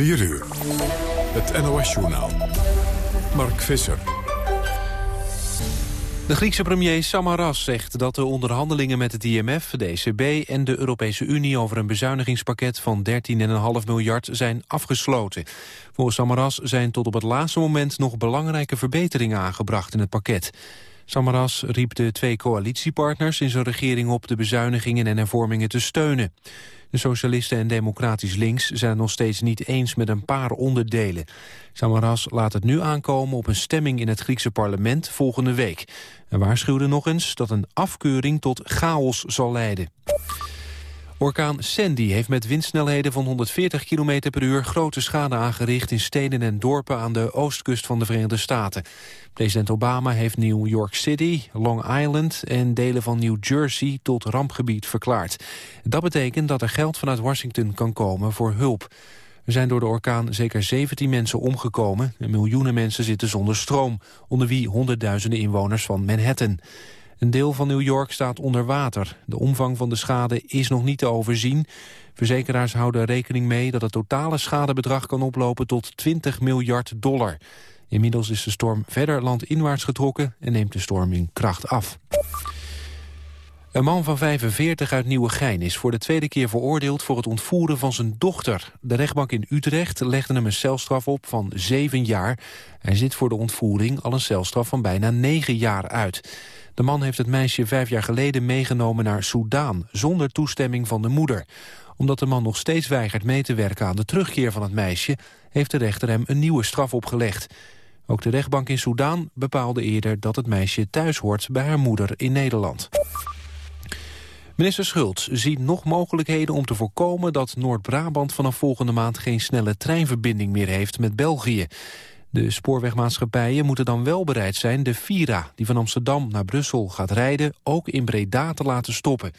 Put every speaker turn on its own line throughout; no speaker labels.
4 uur. Het NOS-journaal. Mark Visser.
De Griekse premier Samaras zegt dat de onderhandelingen met het IMF, de ECB en de Europese Unie over een bezuinigingspakket van 13,5 miljard zijn afgesloten. Volgens Samaras zijn tot op het laatste moment nog belangrijke verbeteringen aangebracht in het pakket. Samaras riep de twee coalitiepartners in zijn regering op de bezuinigingen en hervormingen te steunen. De socialisten en democratisch links zijn het nog steeds niet eens met een paar onderdelen. Samaras laat het nu aankomen op een stemming in het Griekse parlement volgende week. En waarschuwde nog eens dat een afkeuring tot chaos zal leiden. Orkaan Sandy heeft met windsnelheden van 140 km per uur grote schade aangericht in steden en dorpen aan de oostkust van de Verenigde Staten. President Obama heeft New York City, Long Island en delen van New Jersey tot rampgebied verklaard. Dat betekent dat er geld vanuit Washington kan komen voor hulp. Er zijn door de orkaan zeker 17 mensen omgekomen en miljoenen mensen zitten zonder stroom, onder wie honderdduizenden inwoners van Manhattan. Een deel van New York staat onder water. De omvang van de schade is nog niet te overzien. Verzekeraars houden rekening mee dat het totale schadebedrag kan oplopen tot 20 miljard dollar. Inmiddels is de storm verder landinwaarts getrokken en neemt de storm in kracht af. Een man van 45 uit Nieuwegein is voor de tweede keer veroordeeld voor het ontvoeren van zijn dochter. De rechtbank in Utrecht legde hem een celstraf op van 7 jaar. Hij zit voor de ontvoering al een celstraf van bijna 9 jaar uit. De man heeft het meisje vijf jaar geleden meegenomen naar Soudaan... zonder toestemming van de moeder. Omdat de man nog steeds weigert mee te werken aan de terugkeer van het meisje... heeft de rechter hem een nieuwe straf opgelegd. Ook de rechtbank in Soudaan bepaalde eerder dat het meisje thuis hoort bij haar moeder in Nederland. Minister Schultz ziet nog mogelijkheden om te voorkomen dat Noord-Brabant vanaf volgende maand geen snelle treinverbinding meer heeft met België. De spoorwegmaatschappijen moeten dan wel bereid zijn de Vira... die van Amsterdam naar Brussel gaat rijden, ook in Breda te laten stoppen.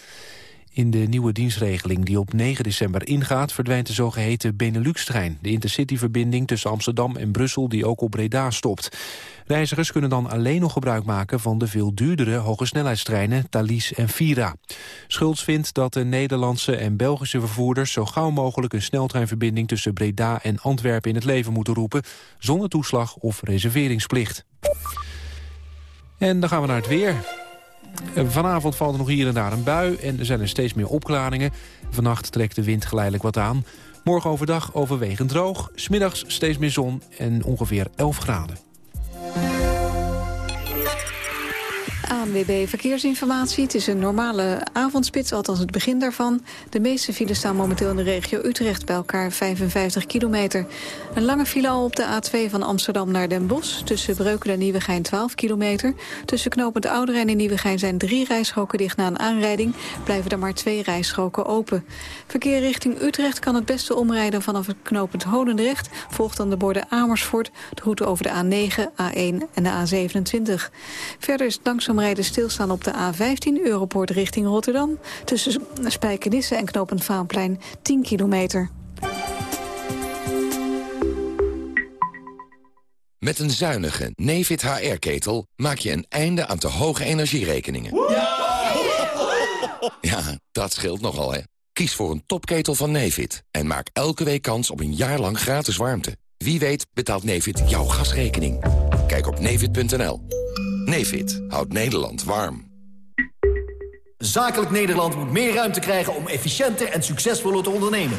In de nieuwe dienstregeling die op 9 december ingaat... verdwijnt de zogeheten Benelux-trein, de intercityverbinding tussen Amsterdam en Brussel die ook op Breda stopt. Reizigers kunnen dan alleen nog gebruik maken van de veel duurdere hogesnelheidstreinen Thalys en Vira. Schultz vindt dat de Nederlandse en Belgische vervoerders zo gauw mogelijk een sneltreinverbinding tussen Breda en Antwerpen in het leven moeten roepen, zonder toeslag of reserveringsplicht. En dan gaan we naar het weer. Vanavond valt er nog hier en daar een bui en er zijn er steeds meer opklaringen. Vannacht trekt de wind geleidelijk wat aan. Morgen overdag overwegend droog, smiddags steeds meer zon en ongeveer 11 graden.
ANWB Verkeersinformatie. Het is een normale avondspits, althans het begin daarvan. De meeste files staan momenteel in de regio Utrecht bij elkaar 55 kilometer. Een lange file al op de A2 van Amsterdam naar Den Bosch. Tussen Breukelen en Nieuwegein 12 kilometer. Tussen Knopend Ouderijn en Nieuwegein zijn drie rijstroken dicht na een aanrijding. Blijven er maar twee rijstroken open. Verkeer richting Utrecht kan het beste omrijden vanaf het knooppunt Holendrecht. Volgt dan de borden Amersfoort, de route over de A9, A1 en de A27. Verder is het langzaam rijden stilstaan op de A15 Europoort richting Rotterdam. Tussen Spijkenisse en Knopend Vaanplein 10 kilometer.
Met een zuinige Nefit HR-ketel maak je een einde aan te hoge energierekeningen. Ja, dat scheelt nogal, hè. Kies voor een topketel van Nefit en maak elke week kans op een jaar lang gratis warmte. Wie weet betaalt Nefit jouw gasrekening. Kijk op nefit.nl. Nefit houdt Nederland warm.
Zakelijk Nederland moet meer ruimte krijgen om efficiënter en succesvoller te ondernemen.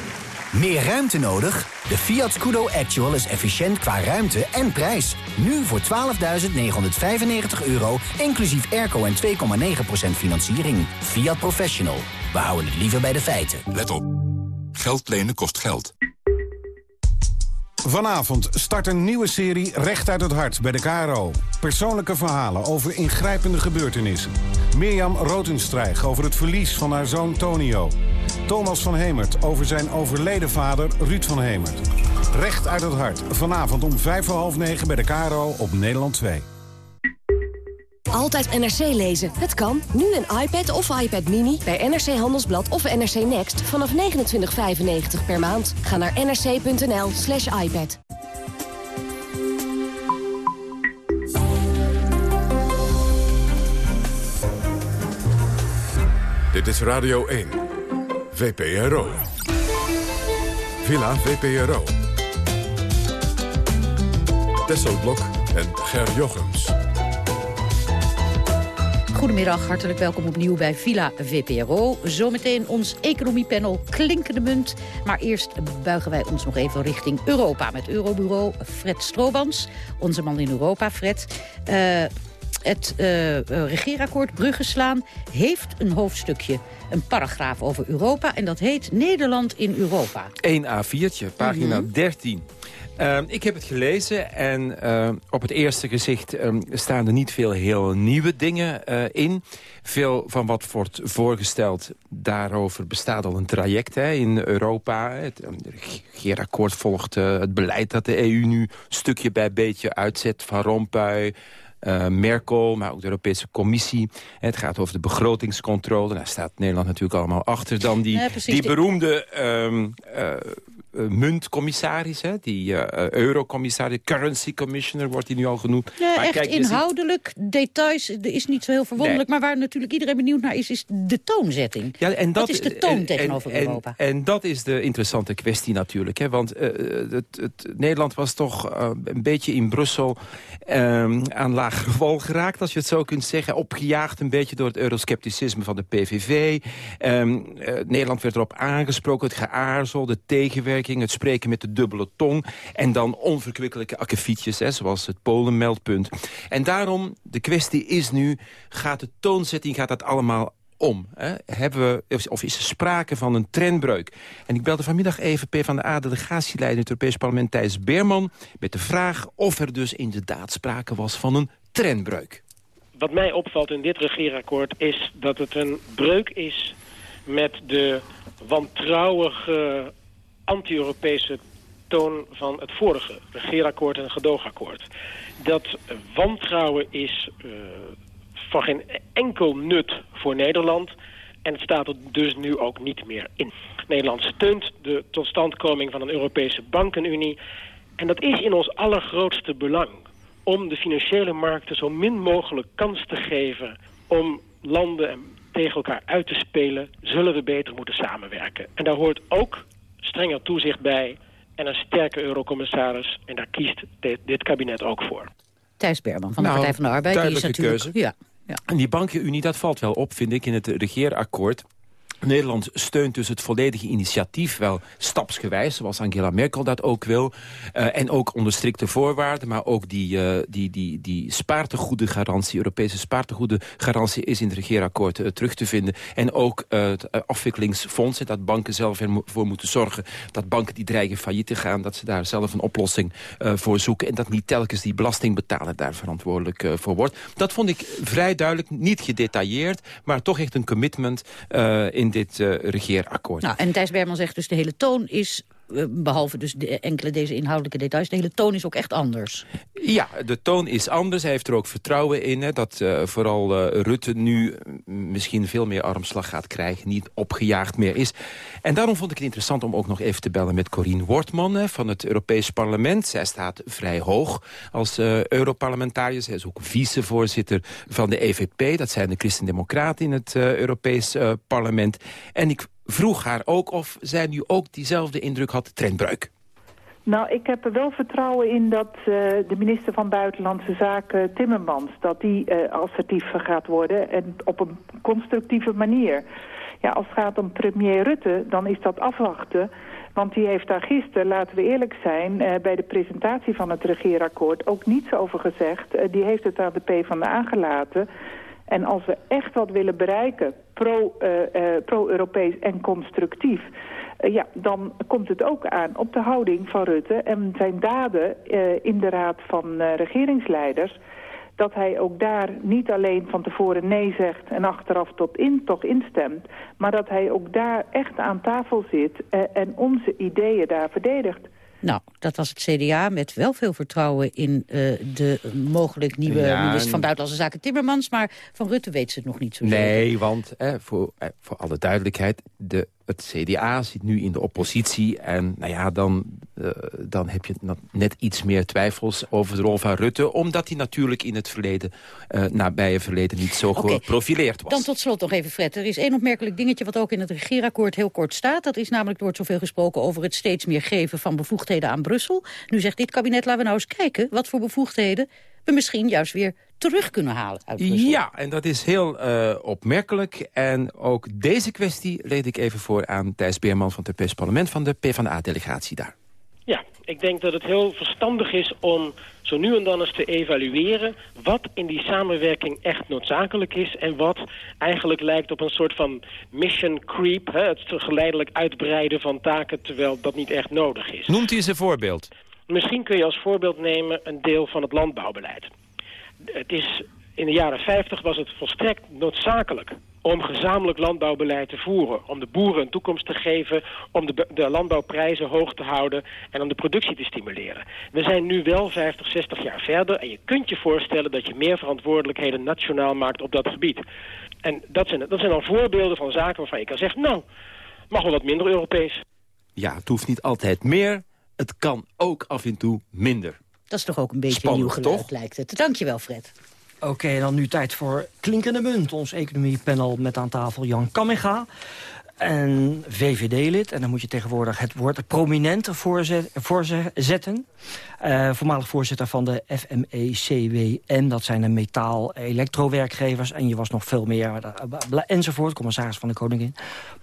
Meer ruimte nodig? De Fiat Scudo Actual is efficiënt qua ruimte en prijs. Nu voor 12.995 euro, inclusief airco en 2,9% financiering. Fiat Professional. We houden het liever bij de feiten.
Let op. Geld lenen kost geld.
Vanavond start een nieuwe serie Recht uit het Hart bij de KRO. Persoonlijke verhalen over ingrijpende gebeurtenissen. Mirjam Rotenstrijg over het verlies van haar zoon Tonio. Thomas van Hemert over zijn overleden vader Ruud van Hemert. Recht uit het Hart. Vanavond om vijf voor half negen bij de KRO op Nederland 2.
Altijd NRC lezen. Het kan. Nu een iPad of iPad Mini bij NRC Handelsblad of NRC Next vanaf 29,95 per maand. Ga naar nrc.nl slash iPad.
Dit is Radio 1. VPRO. Villa VPRO. Tesselblok en Ger Jochems.
Goedemiddag, hartelijk welkom opnieuw bij Villa VPRO. Zometeen ons economiepanel Klinkende Munt. Maar eerst buigen wij ons nog even richting Europa... met Eurobureau Fred Stroobans, onze man in Europa, Fred. Uh, het uh, regeerakkoord Brugge slaan heeft een hoofdstukje, een paragraaf over Europa. En dat heet Nederland in Europa.
1 A4'tje, pagina mm 13. Ehm, ik heb het gelezen en ehm, op het eerste gezicht um, staan er niet veel heel nieuwe dingen uh, in. Veel van wat wordt voorgesteld, daarover bestaat al een traject hè, in Europa. Het regeerakkoord volgt uh, het beleid dat de EU nu stukje bij beetje uitzet. Van Rompuy, uh, Merkel, maar ook de Europese Commissie. Het gaat over de begrotingscontrole. Daar staat Nederland natuurlijk allemaal achter. Dan die, ja, die beroemde um, uh, uh, muntcommissaris, hè? die uh, eurocommissaris, currency commissioner wordt hij nu al genoemd.
Ja, maar echt kijk, inhoudelijk, details, er is niet zo heel verwonderlijk. Nee. Maar waar natuurlijk iedereen benieuwd naar is, is de toonzetting. Ja, en dat, Wat is de toon en, tegenover
en,
Europa?
En, en, dat is de interessante kwestie natuurlijk. Hè? Want uh, het, het, Nederland was toch uh, een beetje in Brussel um, aan lagere wal geraakt, als je het zo kunt zeggen. Opgejaagd een beetje door het euroscepticisme van de PVV. Um, Nederland werd erop aangesproken, het geaarzel, de tegenwerking het spreken met de dubbele tong... en dan onverkwikkelijke akkefietjes, hè, zoals het Polenmeldpunt. En daarom, de kwestie is nu, gaat de toonzetting, gaat dat allemaal om? Hè? Hebben we, of is er sprake van een trendbreuk? En ik belde vanmiddag even PvdA-delegatieleider... in het Europees Parlement Thijs Berman... met de vraag of er dus inderdaad sprake was van een trendbreuk.
Wat mij opvalt in dit regeerakkoord is dat het een breuk is... met de wantrouwige anti-Europese toon van het vorige regeerakkoord en gedoogakkoord. Dat wantrouwen is uh, van geen enkel nut voor Nederland... en het staat er dus nu ook niet meer in. Nederland steunt de totstandkoming van een Europese bankenunie... en dat is in ons allergrootste belang om de financiële markten zo min mogelijk kans te geven... om landen tegen elkaar uit te spelen, zullen we beter moeten samenwerken. En daar hoort ook strenger toezicht bij en een sterke eurocommissaris. En daar kiest dit, dit kabinet ook voor.
Thijs Berman van de nou, Partij van de Arbeid. Die is natuurlijk,
keuze. Ja, ja. En die bankenunie, dat valt wel op, vind ik, in het regeerakkoord. Nederland steunt dus het volledige initiatief wel stapsgewijs... zoals Angela Merkel dat ook wil. Uh, en ook onder strikte voorwaarden. Maar ook die, uh, die, die, die spaartegoedengarantie, Europese spaartegoedengarantie... is in het regeerakkoord uh, terug te vinden. En ook het afwikkelingsfonds, dat banken zelf ervoor moeten zorgen... dat banken die dreigen failliet te gaan, dat ze daar zelf een oplossing voor zoeken. En dat niet telkens die belastingbetaler daar verantwoordelijk voor wordt. Dat vond ik vrij duidelijk, niet gedetailleerd... maar toch echt een commitment in dit uh, regeerakkoord.
Nou, en Thijs Berman zegt dus de hele toon is eh, behalve dus de enkele deze inhoudelijke details... de hele toon is ook echt anders.
Ja, de toon is anders. Hij heeft er ook vertrouwen in. Hè, dat uh, vooral uh, Rutte nu misschien veel meer armslag gaat krijgen. Niet opgejaagd meer is. En daarom vond ik het interessant om ook nog even te bellen met Corine Wortman... Van het Europees Parlement. Zij staat vrij hoog als uh, Europarlementariër. Zij is ook vicevoorzitter van de EVP. Dat zijn de Christen-Democraten in het Europees Parlement. En ik vroeg haar ook of zij nu ook diezelfde indruk had, trendbreuk.
Nou, ik heb er wel vertrouwen in dat uh, de minister van Buitenlandse Zaken, Timmermans... dat die uh, assertief gaat worden en op een constructieve manier. Ja, als het gaat om premier Rutte, dan is dat afwachten... Want die heeft daar gisteren, laten we eerlijk zijn... Uh, bij de presentatie van het regeerakkoord ook niets over gezegd. die heeft het aan de PvdA gelaten... En als we echt wat willen bereiken, pro-Europees uh, uh, pro en constructief... Uh, ja, dan komt het ook aan op de houding van Rutte en zijn daden in de raad van regeringsleiders... dat hij ook daar niet alleen van tevoren nee zegt en achteraf tot in, toch instemt... maar dat hij ook daar echt aan tafel zit en onze ideeën daar verdedigt.
Nou, dat was het CDA met wel veel vertrouwen in uh, de mogelijk nieuwe ja, minister van Buitenlandse Zaken Timmermans. Maar van Rutte weet ze het nog niet zo
Nee, zeker. want eh, voor, eh, voor alle duidelijkheid, de, het CDA zit nu in de oppositie. En nou ja, dan dan heb je net iets meer twijfels over de rol van Rutte... omdat hij natuurlijk in het verleden, uh, nabije verleden... niet zo okay. geprofileerd was.
Dan tot slot nog even, Fred. Er is één opmerkelijk dingetje wat ook in het regeerakkoord heel kort staat. Dat is namelijk, er wordt zoveel gesproken over het steeds meer geven... van bevoegdheden aan Brussel. Nu zegt dit kabinet, laten we nou eens kijken... wat voor bevoegdheden we misschien juist weer terug kunnen halen uit Brussel.
Ja, en dat is heel uh, opmerkelijk. En ook deze kwestie leed ik even voor aan Thijs Beerman van het Europees Parlement... van de PvdA-delegatie daar.
Ja, ik denk dat het heel verstandig is om zo nu en dan eens te evalueren... wat in die samenwerking echt noodzakelijk is... en wat eigenlijk lijkt op een soort van mission creep... Hè, het geleidelijk uitbreiden van taken terwijl dat niet echt nodig is.
Noemt u eens een voorbeeld?
Misschien kun je als voorbeeld nemen een deel van het landbouwbeleid. Het is, in de jaren 50 was het volstrekt noodzakelijk om gezamenlijk landbouwbeleid te voeren. Om de boeren een toekomst te geven, om de, de, landbouwprijzen hoog te houden... en om de productie te stimuleren. We zijn nu wel 50, 60 jaar verder... en je kunt je voorstellen dat je meer verantwoordelijkheden nationaal maakt op dat gebied. En dat zijn, dat zijn dan voorbeelden van zaken waarvan je kan zeggen... nou, mag wel wat minder Europees.
Ja, het hoeft niet altijd meer, het kan ook af en toe minder.
Dat is toch ook een beetje Spannend, een nieuw geluid, toch? lijkt het. Dankjewel, Fred.
Oké, dan nu tijd voor Klinkende Munt. Ons economiepanel met aan tafel Jan Kamminga en VVD-lid. En dan moet je tegenwoordig het woord prominente voorzetten. Uh, voormalig voorzitter van de FME-CWN. Dat zijn de metaal-elektrowerkgevers. En je was nog veel meer, enzovoort. Commissaris van de Koningin.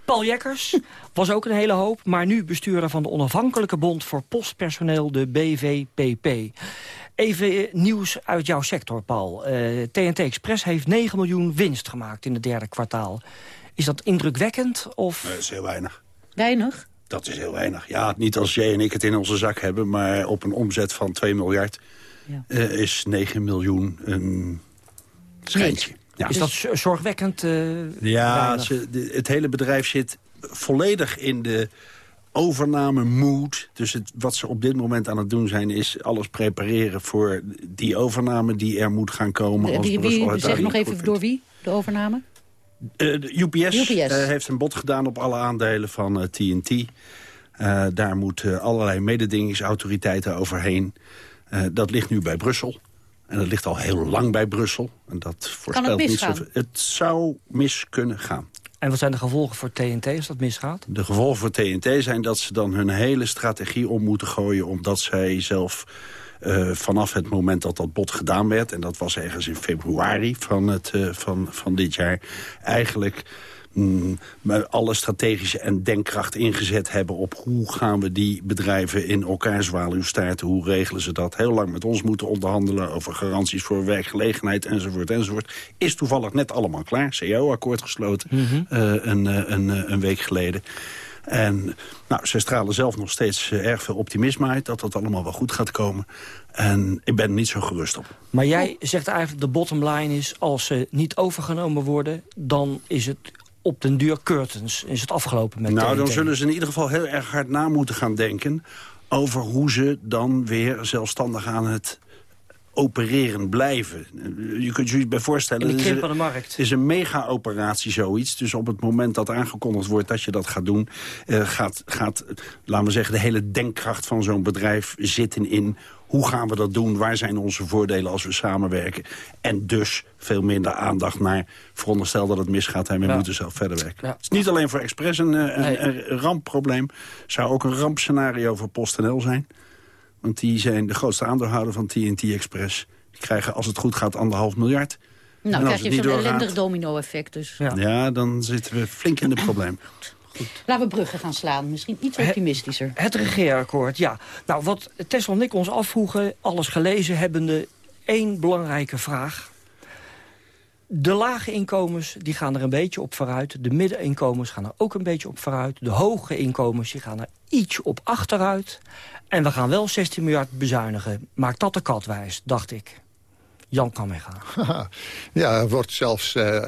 Paul Jekkers was ook een hele hoop. Maar nu bestuurder van de onafhankelijke bond voor postpersoneel, de BVPP. Even nieuws uit jouw sector, Paul. TNT eh, Express heeft 9 miljoen winst gemaakt in het derde kwartaal. Is dat indrukwekkend? Of...
Nee, dat is heel weinig.
Weinig?
Dat is heel weinig. Ja, niet als jij en ik het in onze zak hebben... maar op een omzet van 2 miljard ja. uh, is 9 miljoen een schijntje.
Ja. Is dat zorgwekkend uh,
Ja, ze, het hele bedrijf zit volledig in de overname mood. Dus het, wat ze op dit moment aan het doen zijn... is alles prepareren voor die overname die er moet gaan komen.
De, als wie, wie, zeg nog even door wie, de overname?
Uh, UPS, UPS. Uh, heeft een bod gedaan op alle aandelen van uh, TNT. daar moeten allerlei mededingingsautoriteiten overheen. dat ligt nu bij Brussel. En dat ligt al heel lang bij Brussel. En dat voorspelt niet zoveel. Het zou mis kunnen gaan.
En wat zijn de gevolgen voor TNT als dat misgaat?
De gevolgen voor TNT zijn dat ze dan hun hele strategie om moeten gooien... omdat zij zelf uh, vanaf het moment dat dat bod gedaan werd... en dat was ergens in februari van, het, uh, van, van dit jaar... eigenlijk mm, alle strategische en denkkracht ingezet hebben... op hoe gaan we die bedrijven in elkaar zwaluwstaarten... hoe regelen ze dat? Heel lang met ons moeten onderhandelen... over garanties voor werkgelegenheid enzovoort enzovoort. Is toevallig net allemaal klaar. CO-akkoord gesloten mm -hmm. uh, een, een, een week geleden. En nou, ze stralen zelf nog steeds uh, erg veel optimisme uit... dat dat allemaal wel goed gaat komen. En ik ben er niet zo gerust op.
Maar jij zegt eigenlijk de bottom line is... als ze niet overgenomen worden, dan is het op den duur curtains. Is het afgelopen met
Nou, dan zullen ze in ieder geval heel erg hard na moeten gaan denken... over hoe ze dan weer zelfstandig aan het opereren blijven. Je kunt je iets bij voorstellen...
In de krimp de markt.
Het is een mega-operatie zoiets. Dus op het moment dat aangekondigd wordt dat je dat gaat doen... Uh, gaat, gaat, laten we zeggen, de hele denkkracht van zo'n bedrijf zitten in... hoe gaan we dat doen, waar zijn onze voordelen als we samenwerken... en dus veel minder aandacht naar... veronderstel dat het misgaat en we ja. moeten zelf verder werken. Ja. Het is niet alleen voor Express een, een, nee. een rampprobleem. zou ook een rampscenario voor PostNL zijn... Want die zijn de grootste aandeelhouder van TNT Express. Die krijgen, als het goed gaat, anderhalf miljard.
Nou, dan krijg je zo'n ellendig domino-effect dus.
Ja. ja. dan zitten we flink in het probleem.
Goed. Laten we bruggen gaan slaan. Misschien iets optimistischer.
Het, het regeerakkoord, ja. Nou, wat Tessel en ik ons afvroegen, alles gelezen hebbende... één belangrijke vraag. De lage inkomens die gaan er een beetje op vooruit. De middeninkomens gaan er ook een beetje op vooruit. De hoge inkomens die gaan er iets op achteruit. En we gaan wel 16 miljard bezuinigen. Maakt dat de kat wijs, dacht ik. Jan Kamega.
ja, er wordt zelfs uh,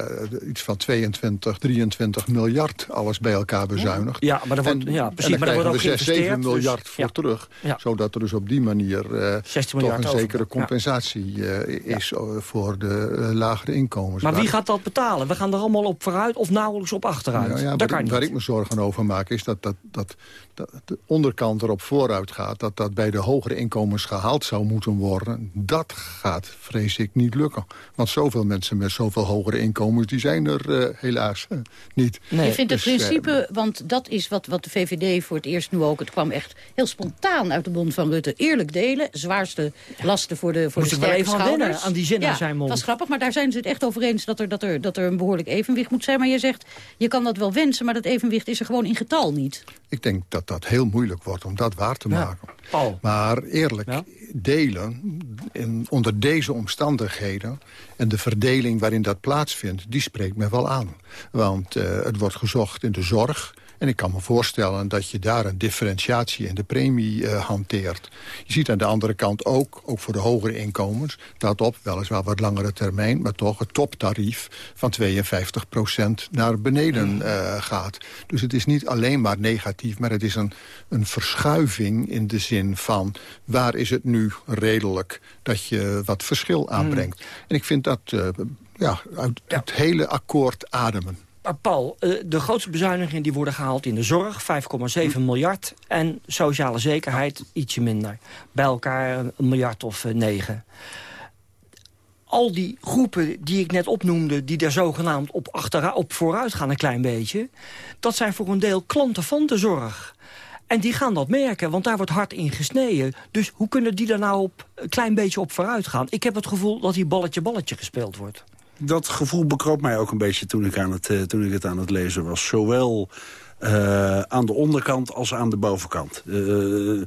iets van 22, 23 miljard alles bij elkaar bezuinigd.
Ja, maar er wordt,
en,
ja, precies,
en
maar er wordt ook
6, 7
dus-
miljard voor
ja.
terug.
Ja.
Zodat er dus op die manier uh, toch een zekere compensatie uh, is voor de lagere inkomens.
Maar wie gaat dat betalen? We gaan er allemaal op vooruit of nauwelijks op achteruit?
Nou ja,
dat
waar,
kan
ik, waar ik me zorgen over maak is dat, dat, dat, dat de onderkant erop vooruit gaat... dat dat bij de hogere inkomens gehaald zou moeten worden. Dat gaat, vrees ik, niet lukken. Want zoveel mensen met zoveel hogere inkomens... die zijn er uh, helaas uh, niet.
Nee. Je vindt het
Dus,
principe, want dat is wat, wat de VVD voor het eerst nu ook... het kwam echt heel spontaan uit de mond van Rutte. Eerlijk delen, zwaarste lasten voor de, voor de
ik wel
sterke
even aan
schouders.
aan die zin
ja,
aan zijn mond.
dat is grappig, maar daar zijn ze het echt over eens... Dat er, dat, er, dat er een behoorlijk evenwicht moet zijn. Maar je zegt, je kan dat wel wensen... maar dat evenwicht is er gewoon in getal niet.
Ik denk dat dat heel moeilijk wordt om dat waar te
Ja.
maken.
Paul.
Maar eerlijk, delen in, onder deze omstandigheden... en de verdeling waarin dat plaatsvindt, die spreekt me wel aan. Want uh, het wordt gezocht in de zorg... En ik kan me voorstellen dat je daar een differentiatie in de premie uh, hanteert. Je ziet aan de andere kant ook, ook voor de hogere inkomens... dat op, weliswaar wat langere termijn... maar toch het toptarief van 52% naar beneden uh, gaat. Dus het is niet alleen maar negatief... maar het is een, een verschuiving in de zin van... waar is het nu redelijk dat je wat verschil aanbrengt. Mm. En ik vind dat uh, ja, uit ja. het hele akkoord ademen.
Maar Paul, de grootste bezuinigingen die worden gehaald in de zorg, 5,7 miljard. En sociale zekerheid, ietsje minder. Bij elkaar een miljard of negen. Al die groepen die ik net opnoemde, die daar zogenaamd op, achtera, op vooruit gaan een klein beetje... dat zijn voor een deel klanten van de zorg. En die gaan dat merken, want daar wordt hard in gesneden. Dus hoe kunnen die daar nou op een klein beetje op vooruit gaan? Ik heb het gevoel dat hier balletje-balletje gespeeld wordt
dat gevoel bekroop mij ook een beetje toen ik, aan het, uh, toen ik het aan het lezen was. Zowel uh, aan de onderkant als aan de bovenkant. Uh,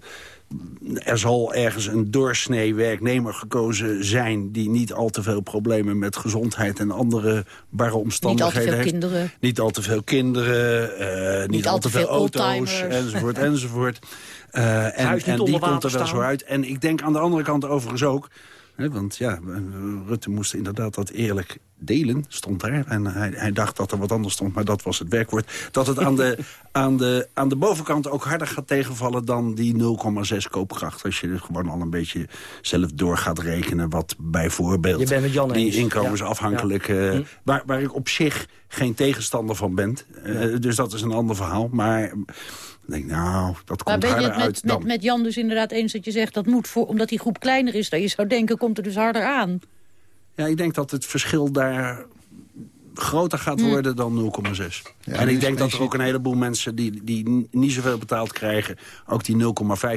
er zal ergens een doorsnee werknemer gekozen zijn... die niet al te veel problemen met gezondheid en andere barre omstandigheden
heeft. Niet al te veel
heeft.
kinderen.
Niet al te veel kinderen, niet, niet, al te veel, veel auto's, enzovoort, enzovoort. en en die komt er wel zo uit. En ik denk aan de andere kant overigens ook... Want ja, Rutte moest inderdaad dat eerlijk delen, stond daar. En hij, hij, dacht dat er wat anders stond, maar dat was het werkwoord. Dat het aan de, aan de, aan de bovenkant ook harder gaat tegenvallen dan die 0,6 koopkracht. Als je er gewoon al een beetje zelf door gaat rekenen wat bijvoorbeeld...
Je bent met Jan
die inkomensafhankelijk... Ja. Uh, waar, waar ik op zich geen tegenstander van ben. Uh, ja. Dus dat is een ander verhaal. Maar... Ik denk, nou, dat komt
maar ben je het met,
dan.
met, met Jan dus inderdaad eens dat je zegt... dat moet voor, omdat die groep kleiner is, dat je zou denken... komt er dus harder aan?
Ja, ik denk dat het verschil daar groter gaat worden hm. dan 0,6. Ja, en ik denk dat er ook een heleboel mensen die, die niet zoveel betaald krijgen... ook die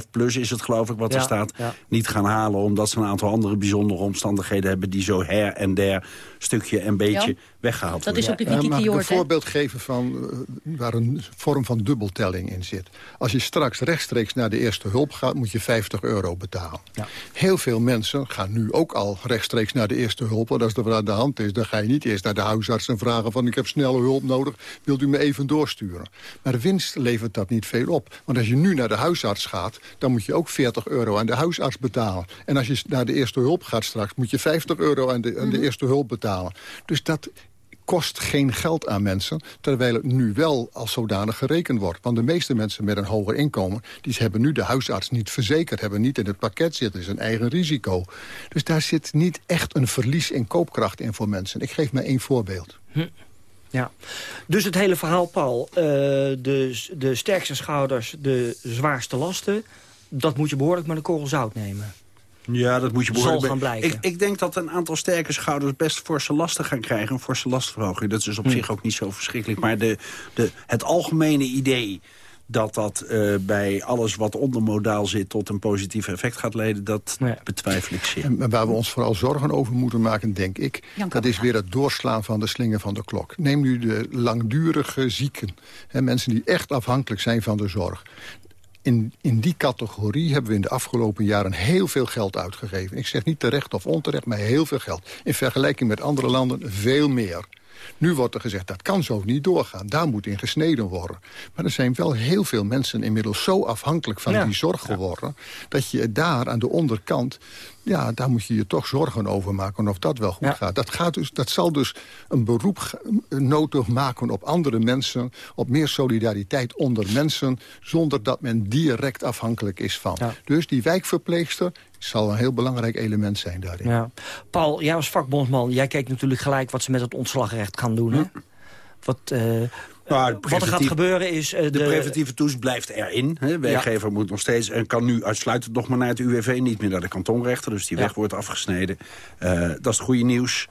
0,5 plus is het geloof ik wat
ja,
er staat...
Ja.
niet gaan halen omdat ze een aantal andere bijzondere omstandigheden hebben... die zo her en der stukje en beetje
ja.
weggehaald
dat
worden.
is ook de kritiek die je hoort,
een voorbeeld geven van uh, waar een vorm van dubbeltelling in zit. Als je straks rechtstreeks naar de eerste hulp gaat... moet je 50 euro betalen.
Ja.
Heel veel mensen gaan nu ook al rechtstreeks naar de eerste hulp. Want als er wat aan de hand is, dan ga je niet eerst naar de huisarts... en vragen van ik heb snelle hulp nodig, wilt u me even doorsturen? Maar de winst levert dat niet veel op. Want als je nu naar de huisarts gaat, dan moet je ook 40 euro aan de huisarts betalen. En als je naar de eerste hulp gaat straks, moet je 50 euro aan de, aan de eerste hulp betalen. Dus dat kost geen geld aan mensen, terwijl het nu wel als zodanig gerekend wordt. Want de meeste mensen met een hoger inkomen... die hebben nu de huisarts niet verzekerd, hebben niet in het pakket zitten. Is een eigen risico. Dus daar zit niet echt een verlies in koopkracht in voor mensen. Ik geef maar één voorbeeld.
Hm. Ja, dus het hele verhaal, Paul. Uh, de, de sterkste schouders, de zwaarste lasten... dat moet je behoorlijk met een korrel zout nemen.
Ja, dat moet je behoorlijk...
Zal gaan blijken.
Ik, ik denk dat een aantal sterke schouders best forse lasten gaan krijgen. Een forse lastverhoging. Dat is op hm. zich ook niet zo verschrikkelijk. Maar de, de, het algemene idee dat dat uh, bij alles wat onder modaal zit... tot een positief effect gaat leiden, dat ja. betwijfel ik zeer.
En waar we ons vooral zorgen over moeten maken, denk ik... Jan dat is weer het doorslaan van de slinger van de klok. Neem nu de langdurige zieken. Hè, mensen die echt afhankelijk zijn van de zorg. In, in die categorie hebben we in de afgelopen jaren heel veel geld uitgegeven. Ik zeg niet terecht of onterecht, maar heel veel geld. In vergelijking met andere landen veel meer. Nu wordt er gezegd, dat kan zo niet doorgaan. Daar moet in gesneden worden. Maar er zijn wel heel veel mensen inmiddels zo afhankelijk van ja. die zorg geworden... Dat je daar aan de onderkant Ja, daar moet je je toch zorgen over maken of dat wel goed gaat. Dat, gaat dus, dat zal dus een beroep nodig maken op andere mensen... op meer solidariteit onder mensen... zonder dat men direct afhankelijk is van. Dus die wijkverpleegster zal een heel belangrijk element zijn daarin. Ja.
Paul, jij als vakbondsman, jij kijkt natuurlijk gelijk... wat ze met het ontslagrecht gaan doen, hè? Wat, uh, nou, wat er gaat gebeuren is...
Uh, de, de, preventieve toets blijft erin. Hè. Werkgever moet nog steeds en kan nu uitsluitend nog maar naar het UWV... niet meer naar de kantonrechter, dus die weg wordt afgesneden. Uh, dat is het goede nieuws.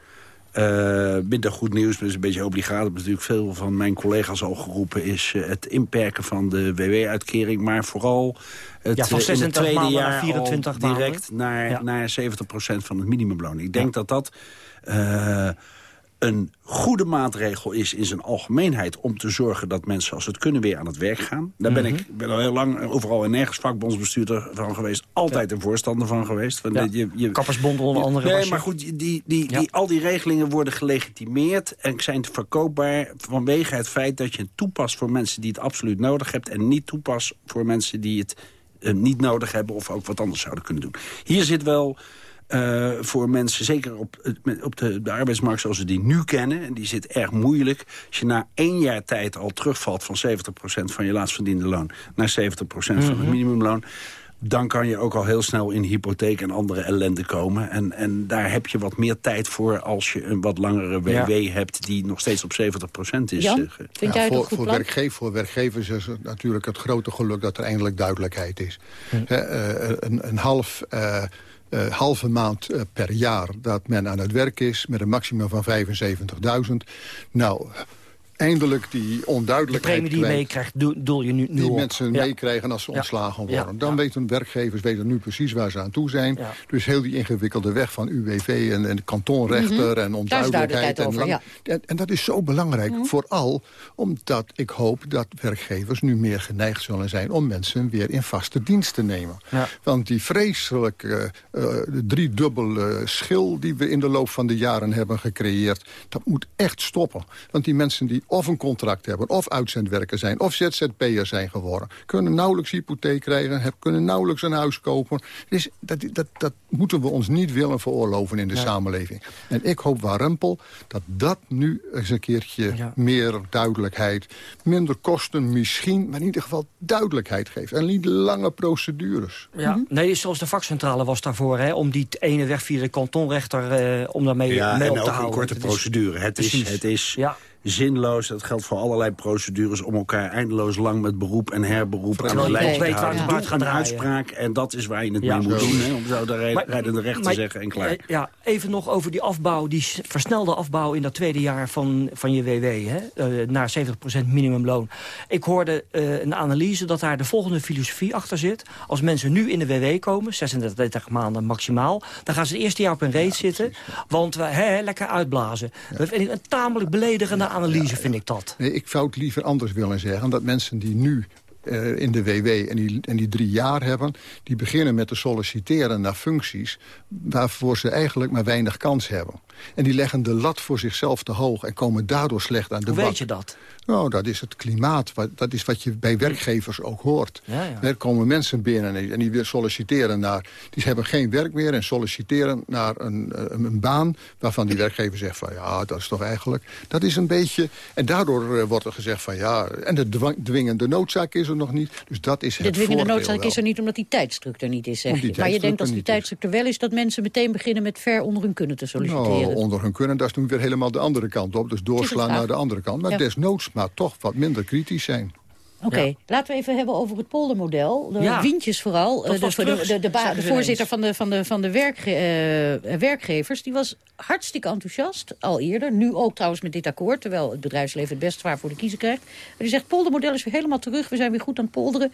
Uh, minder goed nieuws, maar is een beetje obligaat. Dat natuurlijk veel van mijn collega's al geroepen... is het inperken van de WW-uitkering. Maar vooral het,
ja, van 26
tweede
maanden
jaar
naar 24
direct naar, ja. naar 70% van het minimumloon. Ik denk dat dat... Uh, een goede maatregel is in zijn algemeenheid... om te zorgen dat mensen als het kunnen weer aan het werk gaan. Daar ben mm -hmm. ik ben al heel lang overal en nergens vakbondsbestuurder van geweest. Altijd ja. een voorstander van geweest. Van
ja. je, je, Kappersbond onder andere.
Nee, maar goed, die, die, die, al die regelingen worden gelegitimeerd... en zijn verkoopbaar vanwege het feit dat je het toepast... voor mensen die het absoluut nodig hebben... en niet toepast voor mensen die het uh, niet nodig hebben... of ook wat anders zouden kunnen doen. Hier zit wel uh, voor mensen, zeker op, op de, de, arbeidsmarkt zoals we die nu kennen... en die zit erg moeilijk. Als je na één jaar tijd al terugvalt van 70% van je laatst verdiende loon... naar 70% mm -hmm. van het
Mhm.
minimumloon dan kan je ook al heel snel in hypotheek en andere ellende komen. En, en daar heb je wat meer tijd voor als je een wat langere WW ja. hebt... die nog steeds op 70% is.
Jan, vind jij
voor,
goed
voor, werkgever, voor werkgevers is het natuurlijk het grote geluk... dat er eindelijk duidelijkheid is. Hm. He, uh, een, een half... Uh, uh, halve maand uh, per jaar dat men aan het werk is... met een maximum van 75.000. Nou, eindelijk die onduidelijkheid...
De premie die je meekrijgt, doel je nu, nu
Die
op.
mensen
ja.
meekrijgen als ze ontslagen
ja.
worden. Dan
ja.
weten werkgevers weten nu precies waar ze aan toe zijn. Dus heel die ingewikkelde weg van UWV en, en kantonrechter mm -hmm. en onduidelijkheid.
Over,
en, en, en, dat is zo belangrijk, mm -hmm. vooral omdat ik hoop dat werkgevers nu meer geneigd zullen zijn... om mensen weer in vaste dienst te nemen. Want die vreselijke uh, driedubbele schil die we in de loop van de jaren hebben gecreëerd... dat moet echt stoppen. Want die mensen die of een contract hebben, of uitzendwerker zijn... of ZZP'er zijn geworden. Kunnen nauwelijks hypotheek krijgen, kunnen nauwelijks een huis kopen. Dus dat, dat, dat moeten we ons niet willen veroorloven in de ja. samenleving. En ik hoop warempel dat dat nu eens een keertje ja. meer duidelijkheid... minder kosten misschien, maar in ieder geval duidelijkheid geeft. En niet lange procedures.
Ja, mm -hmm. nee, zoals de vakcentrale was daarvoor... Hè, om die ene weg via de kantonrechter eh, om daarmee
ja,
mee
op
te
ook
houden.
een korte
Het
procedure. Het is, het is
ja
zinloos. Dat geldt voor allerlei procedures om elkaar eindeloos lang met beroep en herberoep aan de lijn te houden.
Ja. Doe
een uitspraak en dat is waar je het ja. mee moet doen. Hè, om zo de rijdende recht te zeggen en klaar.
Ja, even nog over die afbouw, die versnelde afbouw in dat tweede jaar van, van je WW. Hè, uh, naar 70% minimumloon. Ik hoorde uh, een analyse dat daar de volgende filosofie achter zit. Als mensen nu in de WW komen, 36 maanden maximaal... dan gaan ze het eerste jaar op een reet ja, zitten. Want we hè, lekker uitblazen. Dat vind ik een tamelijk beledigende analyse, vind ik dat.
Nee, ik zou het liever anders willen zeggen. Dat mensen die nu uh, in de WW en die, en die drie jaar hebben... die beginnen met te solliciteren naar functies... waarvoor ze eigenlijk maar weinig kans hebben. En die leggen de lat voor zichzelf te hoog... en komen daardoor slecht aan de
Hoe weet je dat?
Nou, dat is het klimaat. Dat is wat je bij werkgevers ook hoort.
Ja, ja.
Er komen mensen binnen en die weer solliciteren naar... die hebben geen werk meer en solliciteren naar een, een, een baan... waarvan die werkgever zegt van ja, dat is toch eigenlijk... Dat is een beetje... En daardoor uh, wordt er gezegd van ja... en de dwingende noodzaak is er nog niet. Dus dat is
de
het
dwingende noodzaak
wel.
is er niet omdat die tijdsdruk er niet is, zeg je. Maar je denkt als die tijdsdruk er wel is... dat mensen meteen beginnen met ver onder hun kunnen te solliciteren.
Nou, onder hun kunnen, dat is nu weer helemaal de andere kant op. Dus doorslaan naar de andere kant. Maar ja. desnoods maar toch wat minder kritisch zijn.
Oké, okay. ja. laten we even hebben over het poldermodel. De
ja.
Wientjes vooral.
Dat
dus de, de, de, de, de voorzitter van de, van de, van de werkge uh, werkgevers... die was hartstikke enthousiast, al eerder. Nu ook trouwens met dit akkoord, terwijl het bedrijfsleven het best zwaar voor de kiezer krijgt. Maar die zegt, poldermodel is weer helemaal terug. We zijn weer goed aan het polderen.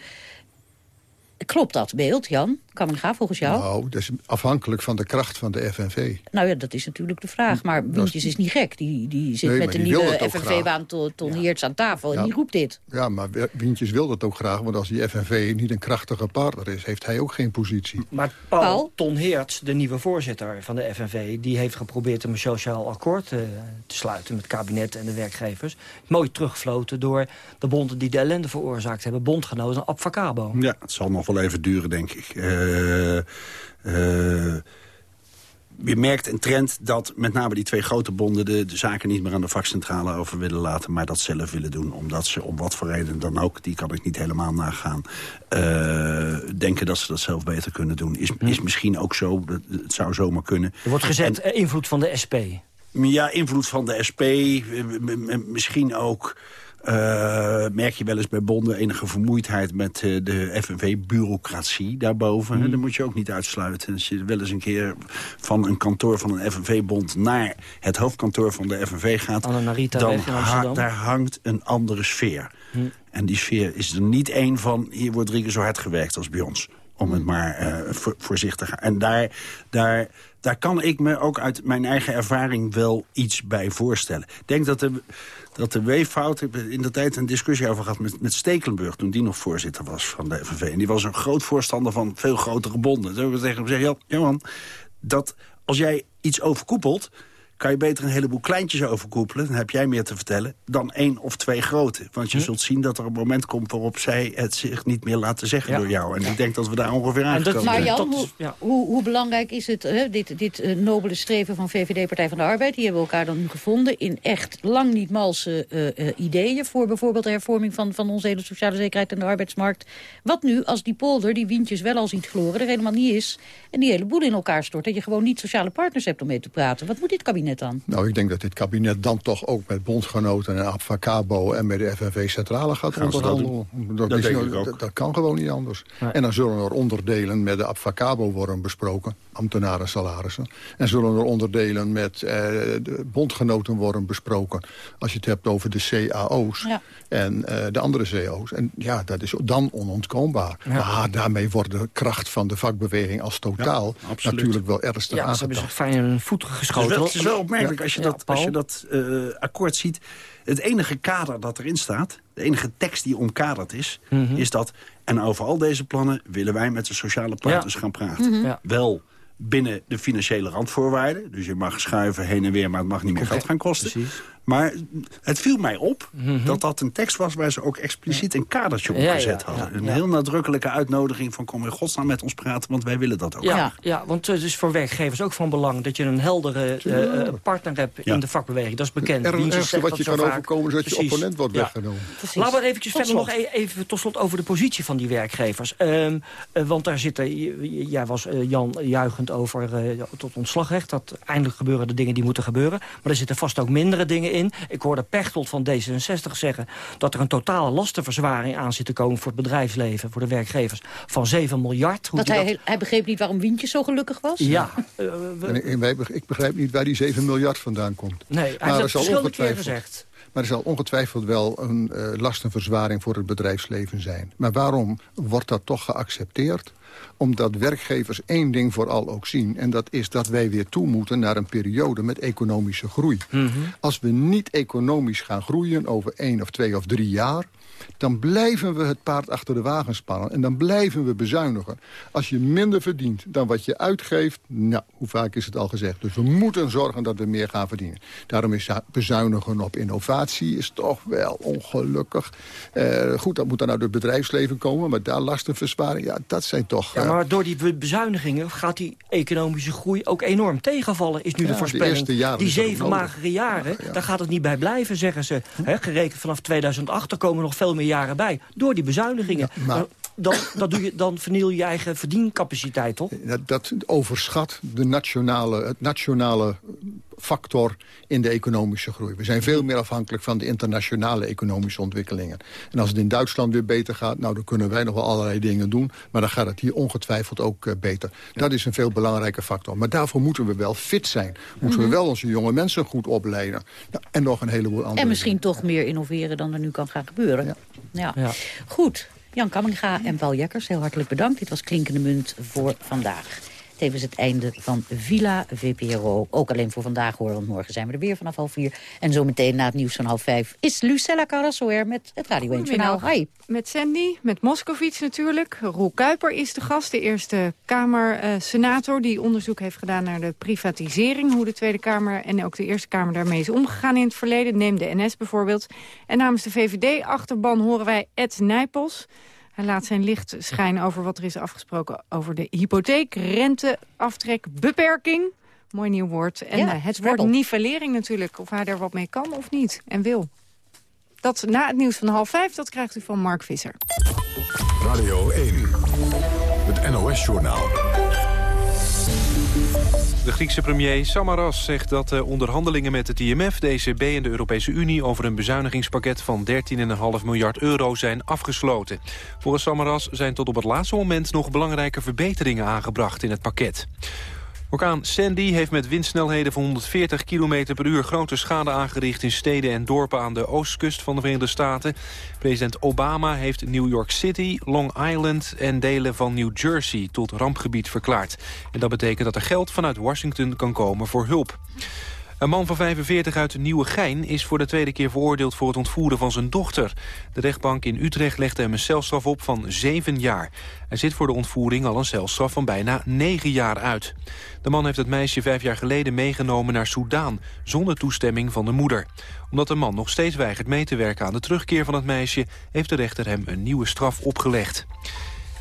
Klopt dat beeld, Jan? Kamminga, volgens jou?
Nou, dat is afhankelijk van de kracht van de FNV.
Nou ja, dat is natuurlijk de vraag. Maar Wientjes is niet gek. Die, die zit
nee,
met de nieuwe FNV-baan Ton ja. Heerts aan tafel. En ja. die roept dit.
Ja, maar Wientjes wil dat ook graag. Want als die FNV niet een krachtige partner is... heeft hij ook geen positie.
Maar Paul, Paul? Ton Heerts, de nieuwe voorzitter van de FNV... die heeft geprobeerd een sociaal akkoord uh, te sluiten... met het kabinet en de werkgevers. Mooi teruggefloten door de bonden die de ellende veroorzaakt hebben. Bondgenoten Abfacabo.
Ja, het zal nog wel even duren, denk ik. Uh, uh, je merkt een trend dat met name die twee grote bonden... De, de zaken niet meer aan de vakcentrale over willen laten... maar dat zelf willen doen. Omdat ze om wat voor reden dan ook, die kan ik niet helemaal nagaan... Uh, denken dat ze dat zelf beter kunnen doen. Is, is misschien ook zo, het zou zomaar kunnen.
Er wordt gezet en, invloed van de SP.
Ja, invloed van de SP. Misschien ook... Uh, merk je wel eens bij bonden enige vermoeidheid met uh, de FNV-bureaucratie daarboven. Mm. Dat moet je ook niet uitsluiten. Als je wel eens een keer van een kantoor van een FNV-bond naar het hoofdkantoor van de FNV gaat... dan ha daar hangt een andere sfeer. Mm. En die sfeer is er niet één van, hier wordt drie keer zo hard gewerkt als bij ons om het maar uh, voor, voorzichtig. En daar, daar, daar kan ik me ook uit mijn eigen ervaring wel iets bij voorstellen. Ik denk dat de, dat de weeffout... In de tijd een discussie over gehad met, met Stekelenburg... toen die nog voorzitter was van de FNV. En die was een groot voorstander van veel grotere bonden. Toen heb ik tegen hem gezegd... Johan, dat als jij iets overkoepelt kan je beter een heleboel kleintjes overkoepelen... dan heb jij meer te vertellen dan één of twee grote. Want je hm? zult zien dat er een moment komt waarop zij het zich niet meer laten zeggen door jou. En ik denk dat we daar ongeveer aan zijn.
Maar Jan, hoe, hoe, hoe, belangrijk is het, hè, dit, dit uh, nobele streven van VVD Partij van de Arbeid... die hebben we elkaar dan nu gevonden in echt lang niet malse uh, uh, ideeën... voor bijvoorbeeld de hervorming van, van onze hele sociale zekerheid en de arbeidsmarkt. Wat nu als die polder, die windjes wel al ziet gloren, er helemaal niet is... en die hele boel in elkaar stort, dat je gewoon niet sociale partners hebt om mee te praten. Wat moet dit kabinet dan?
Nou, ik denk dat dit kabinet dan toch ook met bondgenoten en Abfacabo en met de FNV Centrale gaat onderhandelen. Dat, dat, dat, dat, kan gewoon niet anders. En dan zullen er onderdelen met de Abfacabo worden besproken, ambtenaren salarissen. En zullen er onderdelen met eh, de bondgenoten worden besproken. Als je het hebt over de CAO's en uh, de andere CAO's. En ja, dat is dan onontkoombaar. Maar daarmee wordt de kracht van de vakbeweging als totaal natuurlijk wel ernstig
ja, ze hebben zich fijn een voet geschoten.
Wel opmerkelijk als je dat, als je dat uh, akkoord ziet... het enige kader dat erin staat, de enige tekst die omkaderd is... Mm -hmm. is dat, en over al deze plannen willen wij met de sociale partners ja. gaan praten. Mm -hmm. Wel binnen de financiële randvoorwaarden. Dus je mag schuiven heen en weer, maar het mag niet meer geld gaan kosten. Precies. Maar het viel mij op mm -hmm. dat dat een tekst was... waar ze ook expliciet een kadertje op gezet ja, ja, hadden. Een heel nadrukkelijke uitnodiging van... kom in godsnaam met ons praten, want wij willen dat ook.
Ja, ja want het is voor werkgevers ook van belang... dat je een heldere uh, partner hebt in de vakbeweging. Dat is bekend.
Het ergste wat je kan vaak. overkomen is dat je opponent wordt weggenomen.
Laten we eventjes verder nog e- even tot slot over de positie van die werkgevers. Um, uh, want daar zitten, jij was uh, Jan juichend over tot ontslagrecht. Dat eindelijk gebeuren de dingen die moeten gebeuren. Maar er zitten vast ook mindere dingen in. Ik hoorde Pechtold van D66 zeggen dat er een totale lastenverzwaring aan zit te komen voor het bedrijfsleven, voor de werkgevers, van 7 miljard.
Hoe dat hij, dat... hij begreep niet waarom Windjes zo gelukkig was?
Ja.
Uh, we... ik, ik, begrijp niet waar die 7 miljard vandaan komt.
Nee, hij heeft het ongetwijfeld gezegd.
Maar er zal ongetwijfeld wel een uh, lastenverzwaring voor het bedrijfsleven zijn. Maar waarom wordt dat toch geaccepteerd? Omdat werkgevers één ding vooral ook zien. En dat is dat wij weer toe moeten naar een periode met economische groei. Mm -hmm. Als we niet economisch gaan groeien over één of twee of drie jaar dan blijven we het paard achter de wagen spannen. En dan blijven we bezuinigen. Als je minder verdient dan wat je uitgeeft... nou, hoe vaak is het al gezegd? Dus we moeten zorgen dat we meer gaan verdienen. Daarom is bezuinigen op innovatie is toch wel ongelukkig. Uh, goed, dat moet dan uit het bedrijfsleven komen. Maar daar lastenverzwaring, ja, dat zijn toch...
Ja, maar door die bezuinigingen gaat die economische groei ook enorm tegenvallen. Is nu ja, de voorspelling.
Die,
die zeven magere jaren, ja, daar gaat het niet bij blijven, zeggen ze. He, gerekend vanaf 2008, er komen nog veel meer jaren bij. Door die bezuinigingen. Ja, maar... dan, dan, doe je, dan verniel je je eigen verdiencapaciteit, toch?
Dat, dat overschat de nationale, het nationale factor in de economische groei. We zijn veel meer afhankelijk van de internationale economische ontwikkelingen. En als het in Duitsland weer beter gaat, nou, dan kunnen wij nog wel allerlei dingen doen. Maar dan gaat het hier ongetwijfeld ook uh, beter. Ja. Dat is een veel belangrijke factor. Maar daarvoor moeten we wel fit zijn. Moeten mm -hmm. we wel onze jonge mensen goed opleiden. Nou, en nog een heleboel andere
En misschien dingen. toch meer innoveren dan er nu kan gaan gebeuren. Ja. ja. ja. Goed. Jan Kamminga en Paul Jekkers, heel hartelijk bedankt. Dit was Klinkende Munt voor vandaag. Tevens het einde van Villa VPRO. Ook alleen voor vandaag hoor, want morgen zijn we er weer vanaf half vier. En zometeen na het nieuws van half vijf is Lucella Carrasso er met het Radio 1 Journaal. Hi.
Met Sandy, met Moskovits natuurlijk. Roel Kuiper is de gast, de Eerste Kamer-senator... die onderzoek heeft gedaan naar de privatisering. Hoe de Tweede Kamer en ook de Eerste Kamer daarmee is omgegaan in het verleden. Neem de NS bijvoorbeeld. En namens de VVD-achterban horen wij Ed Nijpels... Hij laat zijn licht schijnen over wat er is afgesproken over de hypotheek, rente, aftrek, beperking. Mooi nieuw woord. En
Ja,
eh, het woord nivellering natuurlijk. Of hij er wat mee kan of niet. En wil. Dat na het nieuws van half vijf, dat krijgt u van Mark Visser.
Radio 1. Het NOS-journaal.
De Griekse premier Samaras zegt dat de onderhandelingen met het IMF, de ECB en de Europese Unie over een bezuinigingspakket van 13,5 miljard euro zijn afgesloten. Volgens Samaras zijn tot op het laatste moment nog belangrijke verbeteringen aangebracht in het pakket. Orkaan Sandy heeft met windsnelheden van 140 km per uur grote schade aangericht in steden en dorpen aan de oostkust van de Verenigde Staten. President Obama heeft New York City, Long Island en delen van New Jersey tot rampgebied verklaard. En dat betekent dat er geld vanuit Washington kan komen voor hulp. Een man van 45 uit Nieuwegein is voor de tweede keer veroordeeld voor het ontvoeren van zijn dochter. De rechtbank in Utrecht legde hem een celstraf op van 7 jaar. Hij zit voor de ontvoering al een celstraf van bijna 9 jaar uit. De man heeft het meisje vijf jaar geleden meegenomen naar Soudaan, zonder toestemming van de moeder. Omdat de man nog steeds weigert mee te werken aan de terugkeer van het meisje, heeft de rechter hem een nieuwe straf opgelegd.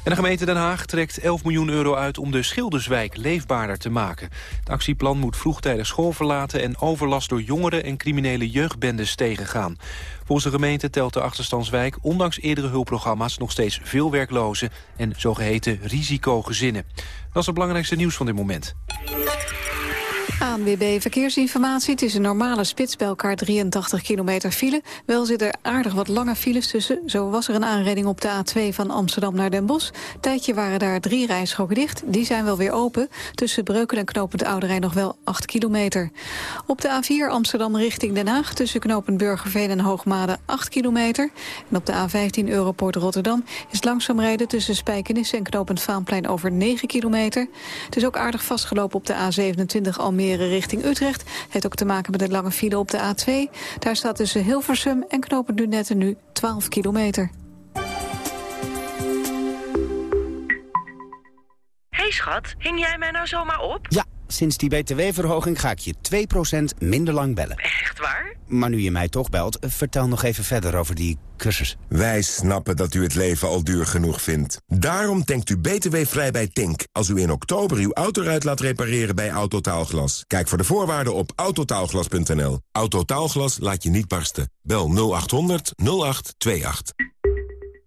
En de gemeente Den Haag trekt 11 miljoen euro uit om de Schilderswijk leefbaarder te maken. Het actieplan moet vroegtijdig school verlaten en overlast door jongeren en criminele jeugdbendes tegengaan. Volgens de gemeente telt de achterstandswijk ondanks eerdere hulpprogramma's nog steeds veel werklozen en zogeheten risicogezinnen. Dat is het belangrijkste nieuws van dit moment.
ANWB Verkeersinformatie. Het is een normale spits bij elkaar 83 kilometer file. Wel zitten er aardig wat lange files tussen. Zo was er een aanrijding op de A2 van Amsterdam naar Den Bosch. Tijdje waren daar drie rijstroken dicht. Die zijn wel weer open. Tussen Breukelen en Knopend Oude Rijn nog wel 8 kilometer. Op de A4 Amsterdam richting Den Haag... tussen Knopend Burgerveen en Hoogmade 8 kilometer. En op de A15 Europoort Rotterdam is langzaam rijden... tussen Spijkenisse en Knopend Vaanplein over 9 kilometer. Het is ook aardig vastgelopen op de A27 Almere richting Utrecht. Heeft ook te maken met een lange file op de A2. Daar staat tussen Hilversum en Knopend Lunetten nu 12 kilometer.
hey schat, hing jij mij nou zomaar op?
Ja, sinds die btw-verhoging ga ik je 2% minder lang bellen.
Echt waar?
Maar nu je mij toch belt, vertel nog even verder over die cursus.
Wij snappen dat u het leven al duur genoeg vindt. Daarom tankt u btw-vrij bij Tink. Als u in oktober uw auto uit laat repareren bij Autotaalglas. Kijk voor de voorwaarden op autotaalglas.nl. Autotaalglas laat je niet barsten. Bel 0800 0828.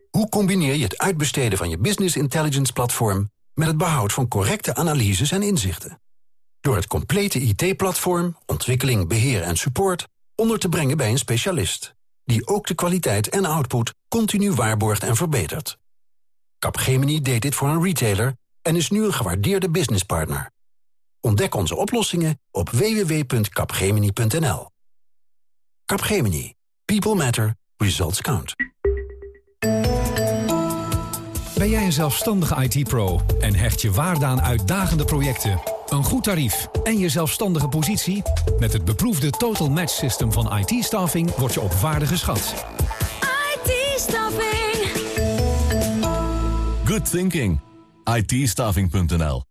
Hoe combineer je het uitbesteden van je business intelligence platform... met het behoud van correcte analyses en inzichten? Door het complete IT-platform, ontwikkeling, beheer en support... onder te brengen bij een specialist... die ook de kwaliteit en output continu waarborgt en verbetert. Capgemini deed dit voor een retailer... en is nu een gewaardeerde businesspartner. Ontdek onze oplossingen op www.capgemini.nl. Capgemini. People matter. Results count.
Ben jij een zelfstandige IT-pro en hecht je waarde aan uitdagende projecten, een goed tarief en je zelfstandige positie? Met het beproefde Total Match System van IT-staffing word je op waarde geschat.
IT-staffing.
Good thinking. IT-staffing.nl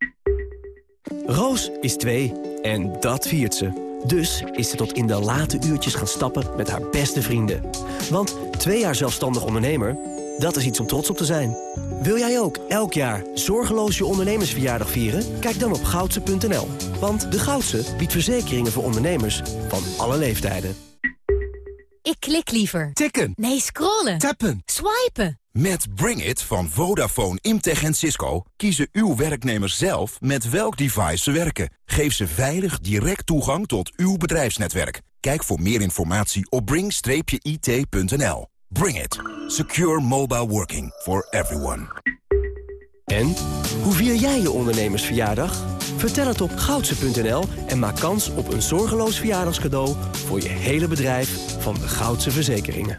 Roos is twee en dat viert ze. Dus is ze tot in de late uurtjes gaan stappen met haar beste vrienden. Want twee jaar zelfstandig ondernemer, dat is iets om trots op te zijn. Wil jij ook elk jaar zorgeloos je ondernemersverjaardag vieren? Kijk dan op goudse.nl. Want de Goudse biedt verzekeringen voor ondernemers van alle leeftijden.
Ik klik liever.
Tikken.
Nee, scrollen.
Tappen.
Swipen.
Met Bring It van Vodafone, Imtech en Cisco kiezen uw werknemers zelf met welk device ze werken. Geef ze veilig direct toegang tot uw bedrijfsnetwerk. Kijk voor meer informatie op bring-it.nl. Bring It. Secure mobile working for everyone.
En? Hoe vier jij je ondernemersverjaardag? Vertel het op goudse.nl en maak kans op een zorgeloos verjaardagscadeau... voor je hele bedrijf van de Goudse Verzekeringen.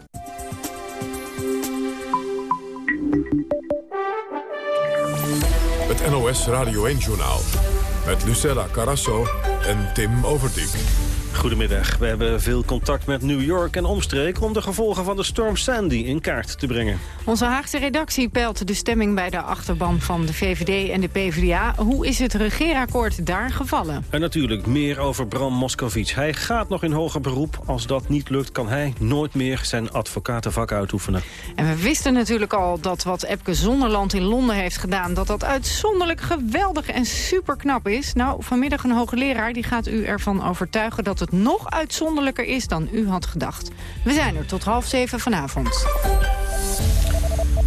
Het NOS Radio 1-journaal. Met Lucella Carasso en Tim Overdijk.
Goedemiddag. We hebben veel contact met New York en omstreken... om de gevolgen van de storm Sandy in kaart te brengen.
Onze Haagse redactie peilt de stemming bij de achterban van de VVD en de PvdA. Hoe is het regeerakkoord daar gevallen?
En natuurlijk meer over Bram Moscovic. Hij gaat nog in hoger beroep. Als dat niet lukt, kan hij nooit meer zijn advocatenvak uitoefenen.
En we wisten natuurlijk al dat wat Epke Zonderland in Londen heeft gedaan... dat dat uitzonderlijk geweldig en superknap is. Nou, vanmiddag een hoogleraar die gaat u ervan overtuigen... dat het nog uitzonderlijker is dan u had gedacht. We zijn er tot half zeven vanavond.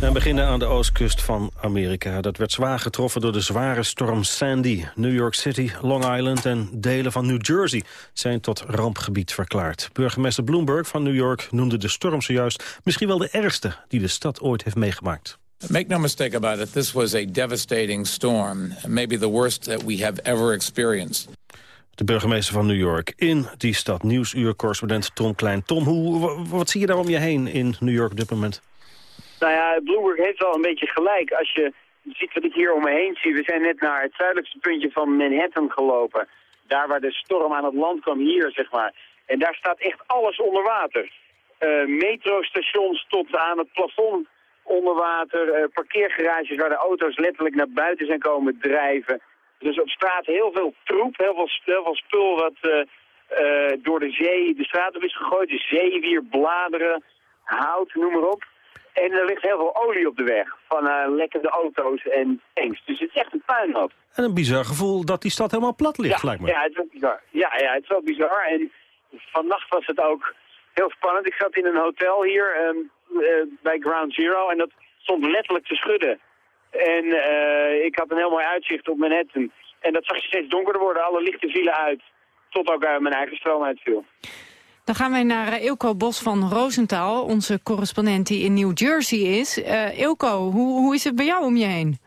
We beginnen aan de oostkust van Amerika. Dat werd zwaar getroffen door de zware storm Sandy. New York City, Long Island en delen van New Jersey zijn tot rampgebied verklaard. Burgemeester Bloomberg van New York noemde de storm zojuist misschien wel de ergste die de stad ooit heeft meegemaakt.
Make no mistake about it, this was a devastating storm, maybe the worst that we have ever experienced.
De burgemeester van New York in die stad. Nieuwsuur-correspondent Tom Klein. Tom, hoe, wat zie je daar om je heen in New York op dit moment?
Nou ja, Bloomberg heeft wel een beetje gelijk. Als je ziet wat ik hier om me heen zie. We zijn net naar het zuidelijkste puntje van Manhattan gelopen. Daar waar de storm aan het land kwam, hier zeg maar. En daar staat echt alles onder water. Uh, metrostations tot aan het plafond onder water. Uh, parkeergarages waar de auto's letterlijk naar buiten zijn komen drijven. Dus op straat heel veel troep, heel veel, heel veel spul wat uh, door de zee de straat op is gegooid. De zeewier, bladeren, hout, noem maar op. En er ligt heel veel olie op de weg van uh, lekkende auto's en tanks. Dus het is echt een puinhoop.
En een bizar gevoel dat die stad helemaal plat ligt,
ja,
lijkt me.
Ja, het is wel bizar. Ja, ja, het is wel bizar. En vannacht was het ook heel spannend. Ik zat in een hotel hier um, uh, bij Ground Zero en dat stond letterlijk te schudden. En uh, ik had een heel mooi uitzicht op Manhattan. En dat zag je steeds donkerder worden. Alle lichten vielen uit. Tot ook uh, mijn eigen stroom uitviel.
Dan gaan wij naar Ilko Bos van Roosentaal, onze correspondent die in New Jersey is. Ilko, hoe, hoe is het bij jou om je heen?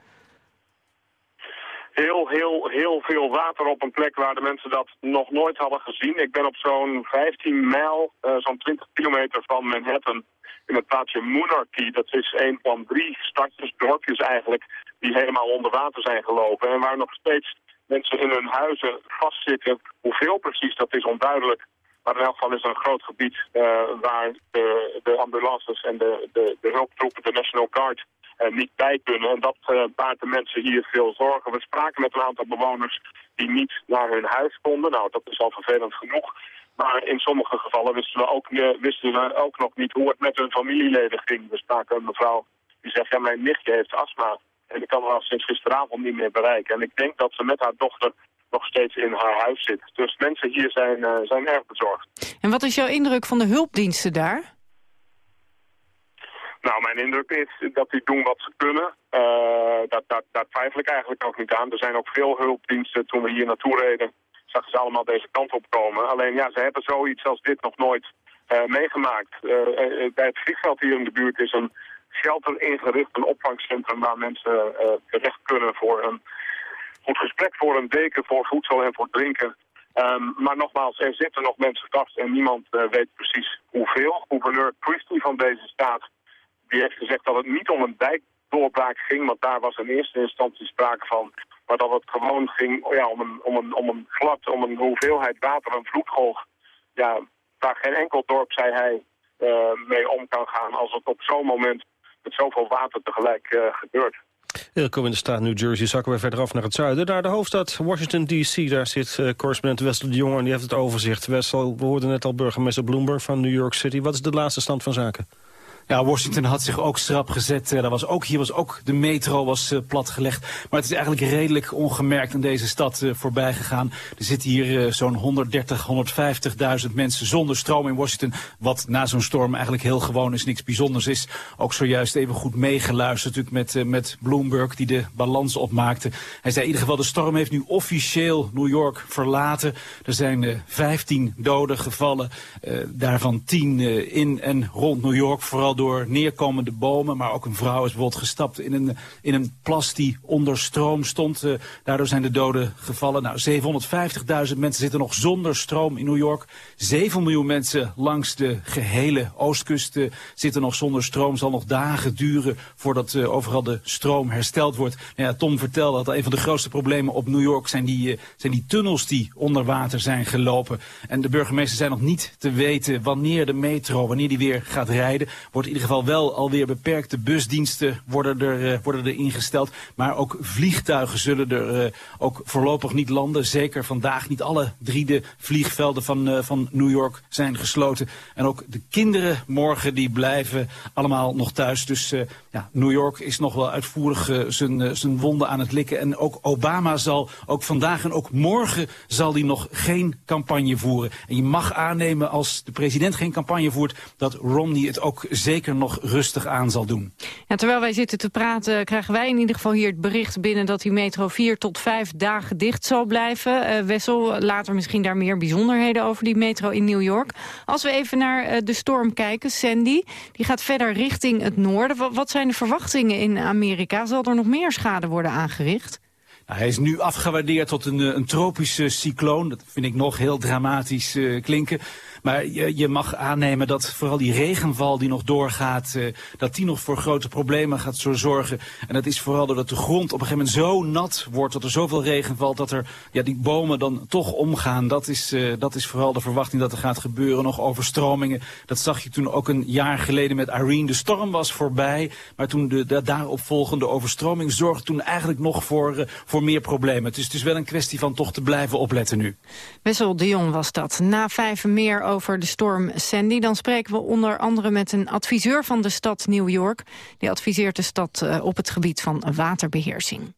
Heel, heel, heel veel water op een plek waar de mensen dat nog nooit hadden gezien. Ik ben op zo'n 15 mijl, uh, zo'n 20 kilometer van Manhattan, in het plaatsje Moonarchy. Dat is een van drie stadjes, dorpjes eigenlijk, die helemaal onder water zijn gelopen. En waar nog steeds mensen in hun huizen vastzitten. Hoeveel precies, dat is onduidelijk. Maar in elk geval is er een groot gebied uh, waar de, de, ambulances en de, de, de hulptroepen, de National Guard, uh, niet bij kunnen. En dat uh, baart de mensen hier veel zorgen. We spraken met een aantal bewoners die niet naar hun huis konden. Nou, dat is al vervelend genoeg. Maar in sommige gevallen wisten we ook, wisten we ook nog niet hoe het met hun familieleden ging. We spraken een mevrouw die zegt, ja, mijn nichtje heeft astma. En ik kan haar sinds gisteravond niet meer bereiken. En ik denk dat ze met haar dochter nog steeds in haar huis zit. Dus mensen hier zijn, uh, zijn erg bezorgd.
En wat is jouw indruk van de hulpdiensten daar?
Nou, mijn indruk is dat die doen wat ze kunnen. Uh, dat, dat, daar twijfel ik eigenlijk ook niet aan. Er zijn ook veel hulpdiensten. Toen we hier naartoe reden, zag ze allemaal deze kant op komen. Alleen ja, ze hebben zoiets als dit nog nooit uh, meegemaakt. bij het vliegveld hier in de buurt is een shelter ingericht, een opvangcentrum waar mensen terecht kunnen voor een goed gesprek voor een deken, voor voedsel en voor drinken. Um, maar nogmaals, er zitten nog mensen vast en niemand uh, weet precies hoeveel. Gouverneur Christie van deze staat die heeft gezegd dat het niet om een dijkdoorbraak ging, want daar was in eerste instantie sprake van. Maar dat het gewoon ging ja, om, een, om, een, om een om een hoeveelheid water, een vloedgolf. Ja, waar geen enkel dorp, zei hij, uh, mee om kan gaan als het op zo'n moment met zoveel water tegelijk uh, gebeurt.
Ilko in de staat New Jersey zakken we verder af naar het zuiden. Naar de hoofdstad Washington D.C. Daar zit uh, correspondent Wessel de Jonge en die heeft het overzicht. Wessel, we hoorden net al burgemeester Bloomberg van New York City. Wat is de laatste stand van zaken?
Ja, Washington had zich ook strap gezet. Uh, was ook, hier was ook de metro was, uh, platgelegd. Maar het is eigenlijk redelijk ongemerkt in deze stad uh, voorbij gegaan. Er zitten hier zo'n 130, 150.000 mensen zonder stroom in Washington. Wat na zo'n storm eigenlijk heel gewoon is, niks bijzonders is. Ook zojuist even goed meegeluisterd natuurlijk met, met Bloomberg die de balans opmaakte. Hij zei in ieder geval de storm heeft nu officieel New York verlaten. Er zijn 15 doden gevallen, daarvan 10 in en rond New York. Vooral door neerkomende bomen. Maar ook een vrouw is bijvoorbeeld gestapt in een, in een plas die onder stroom stond. Uh, daardoor zijn de doden gevallen. Nou, 750.000 mensen zitten nog zonder stroom in New York. 7 miljoen mensen langs de gehele oostkust uh, zitten nog zonder stroom. Zal nog dagen duren voordat uh, overal de stroom hersteld wordt. Nou ja, Tom vertelde dat een van de grootste problemen op New York zijn die, zijn die tunnels die onder water zijn gelopen. En de burgemeester zijn nog niet te weten wanneer de metro, wanneer die weer gaat rijden. In ieder geval wel alweer beperkte busdiensten worden er, uh, worden er ingesteld. Maar ook vliegtuigen zullen er uh, ook voorlopig niet landen. Zeker vandaag niet alle drie de vliegvelden van, uh, van New York zijn gesloten. En ook de kinderen morgen die blijven allemaal nog thuis. Dus ja, New York is nog wel uitvoerig zijn, zijn wonden aan het likken. En ook Obama zal ook vandaag en ook morgen zal hij nog geen campagne voeren. En je mag aannemen als de president geen campagne voert... dat Romney het ook zeker nog rustig aan zal doen.
Ja, terwijl wij zitten te praten krijgen wij in ieder geval hier het bericht binnen... dat die metro vier tot vijf dagen dicht zal blijven. Uh, Wessel, later misschien daar meer bijzonderheden over die metro in New York. Als we even naar uh, de storm kijken, Sandy, die gaat verder richting het noorden. W wat zijn de verwachtingen in Amerika? Zal er nog meer schade worden aangericht?
Nou, hij is nu afgewaardeerd tot een, een tropische cycloon. Dat vind ik nog heel dramatisch uh, klinken. Maar je, je, mag aannemen dat vooral die regenval die nog doorgaat... Uh, dat die nog voor grote problemen gaat zorgen. En dat is vooral doordat de grond op een gegeven moment zo nat wordt... dat er zoveel regen valt dat er, ja, die bomen dan toch omgaan. Dat is, uh, dat is vooral de verwachting dat er gaat gebeuren. Nog overstromingen. Dat zag je toen ook een jaar geleden met Irene. De storm was voorbij, maar toen de, de daaropvolgende overstroming... zorgde toen eigenlijk nog voor, uh, voor meer problemen. Het is dus wel een kwestie van toch te blijven opletten nu.
Wessel de Jong was dat. Na vijf meer over de storm Sandy. Dan spreken we onder andere met een adviseur van de stad New York. Die adviseert de stad uh, op het gebied van waterbeheersing.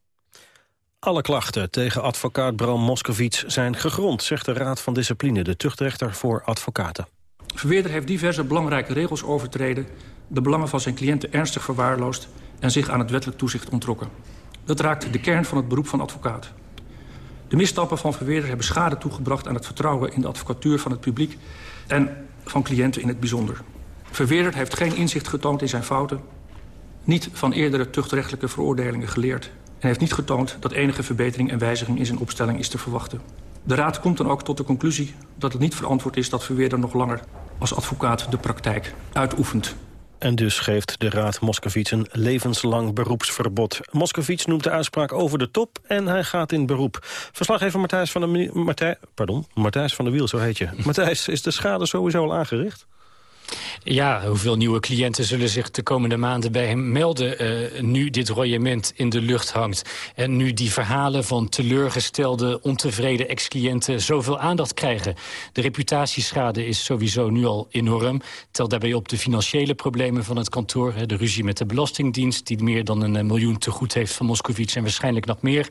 Alle klachten tegen advocaat Bram Moskowitz zijn gegrond... zegt de Raad van Discipline, de tuchtrechter voor advocaten.
Verweerder heeft diverse belangrijke regels overtreden... de belangen van zijn cliënten ernstig verwaarloosd... en zich aan het wettelijk toezicht ontrokken. Dat raakt de kern van het beroep van advocaat. De misstappen van Verweerder hebben schade toegebracht aan het vertrouwen in de advocatuur van het publiek en van cliënten in het bijzonder. Verweerder heeft geen inzicht getoond in zijn fouten, niet van eerdere tuchtrechtelijke veroordelingen geleerd en heeft niet getoond dat enige verbetering en wijziging in zijn opstelling is te verwachten. De Raad komt dan ook tot de conclusie dat het niet verantwoord is dat Verweerder nog langer als advocaat de praktijk uitoefent.
En dus geeft de Raad Moskovits een levenslang beroepsverbod. Moskovits noemt de uitspraak over de top en hij gaat in beroep. Verslaggever Matthijs van de, Martij, pardon, Matthijs van de Wiel, zo heet je. Matthijs, is de schade sowieso al aangericht?
Ja, hoeveel nieuwe cliënten zullen zich de komende maanden bij hem melden... Uh, nu dit royement in de lucht hangt. En nu die verhalen van teleurgestelde, ontevreden ex-cliënten... zoveel aandacht krijgen. De reputatieschade is sowieso nu al enorm. Tel daarbij op de financiële problemen van het kantoor. De ruzie met de Belastingdienst... die meer dan een miljoen te goed heeft van Moskovits en waarschijnlijk nog meer.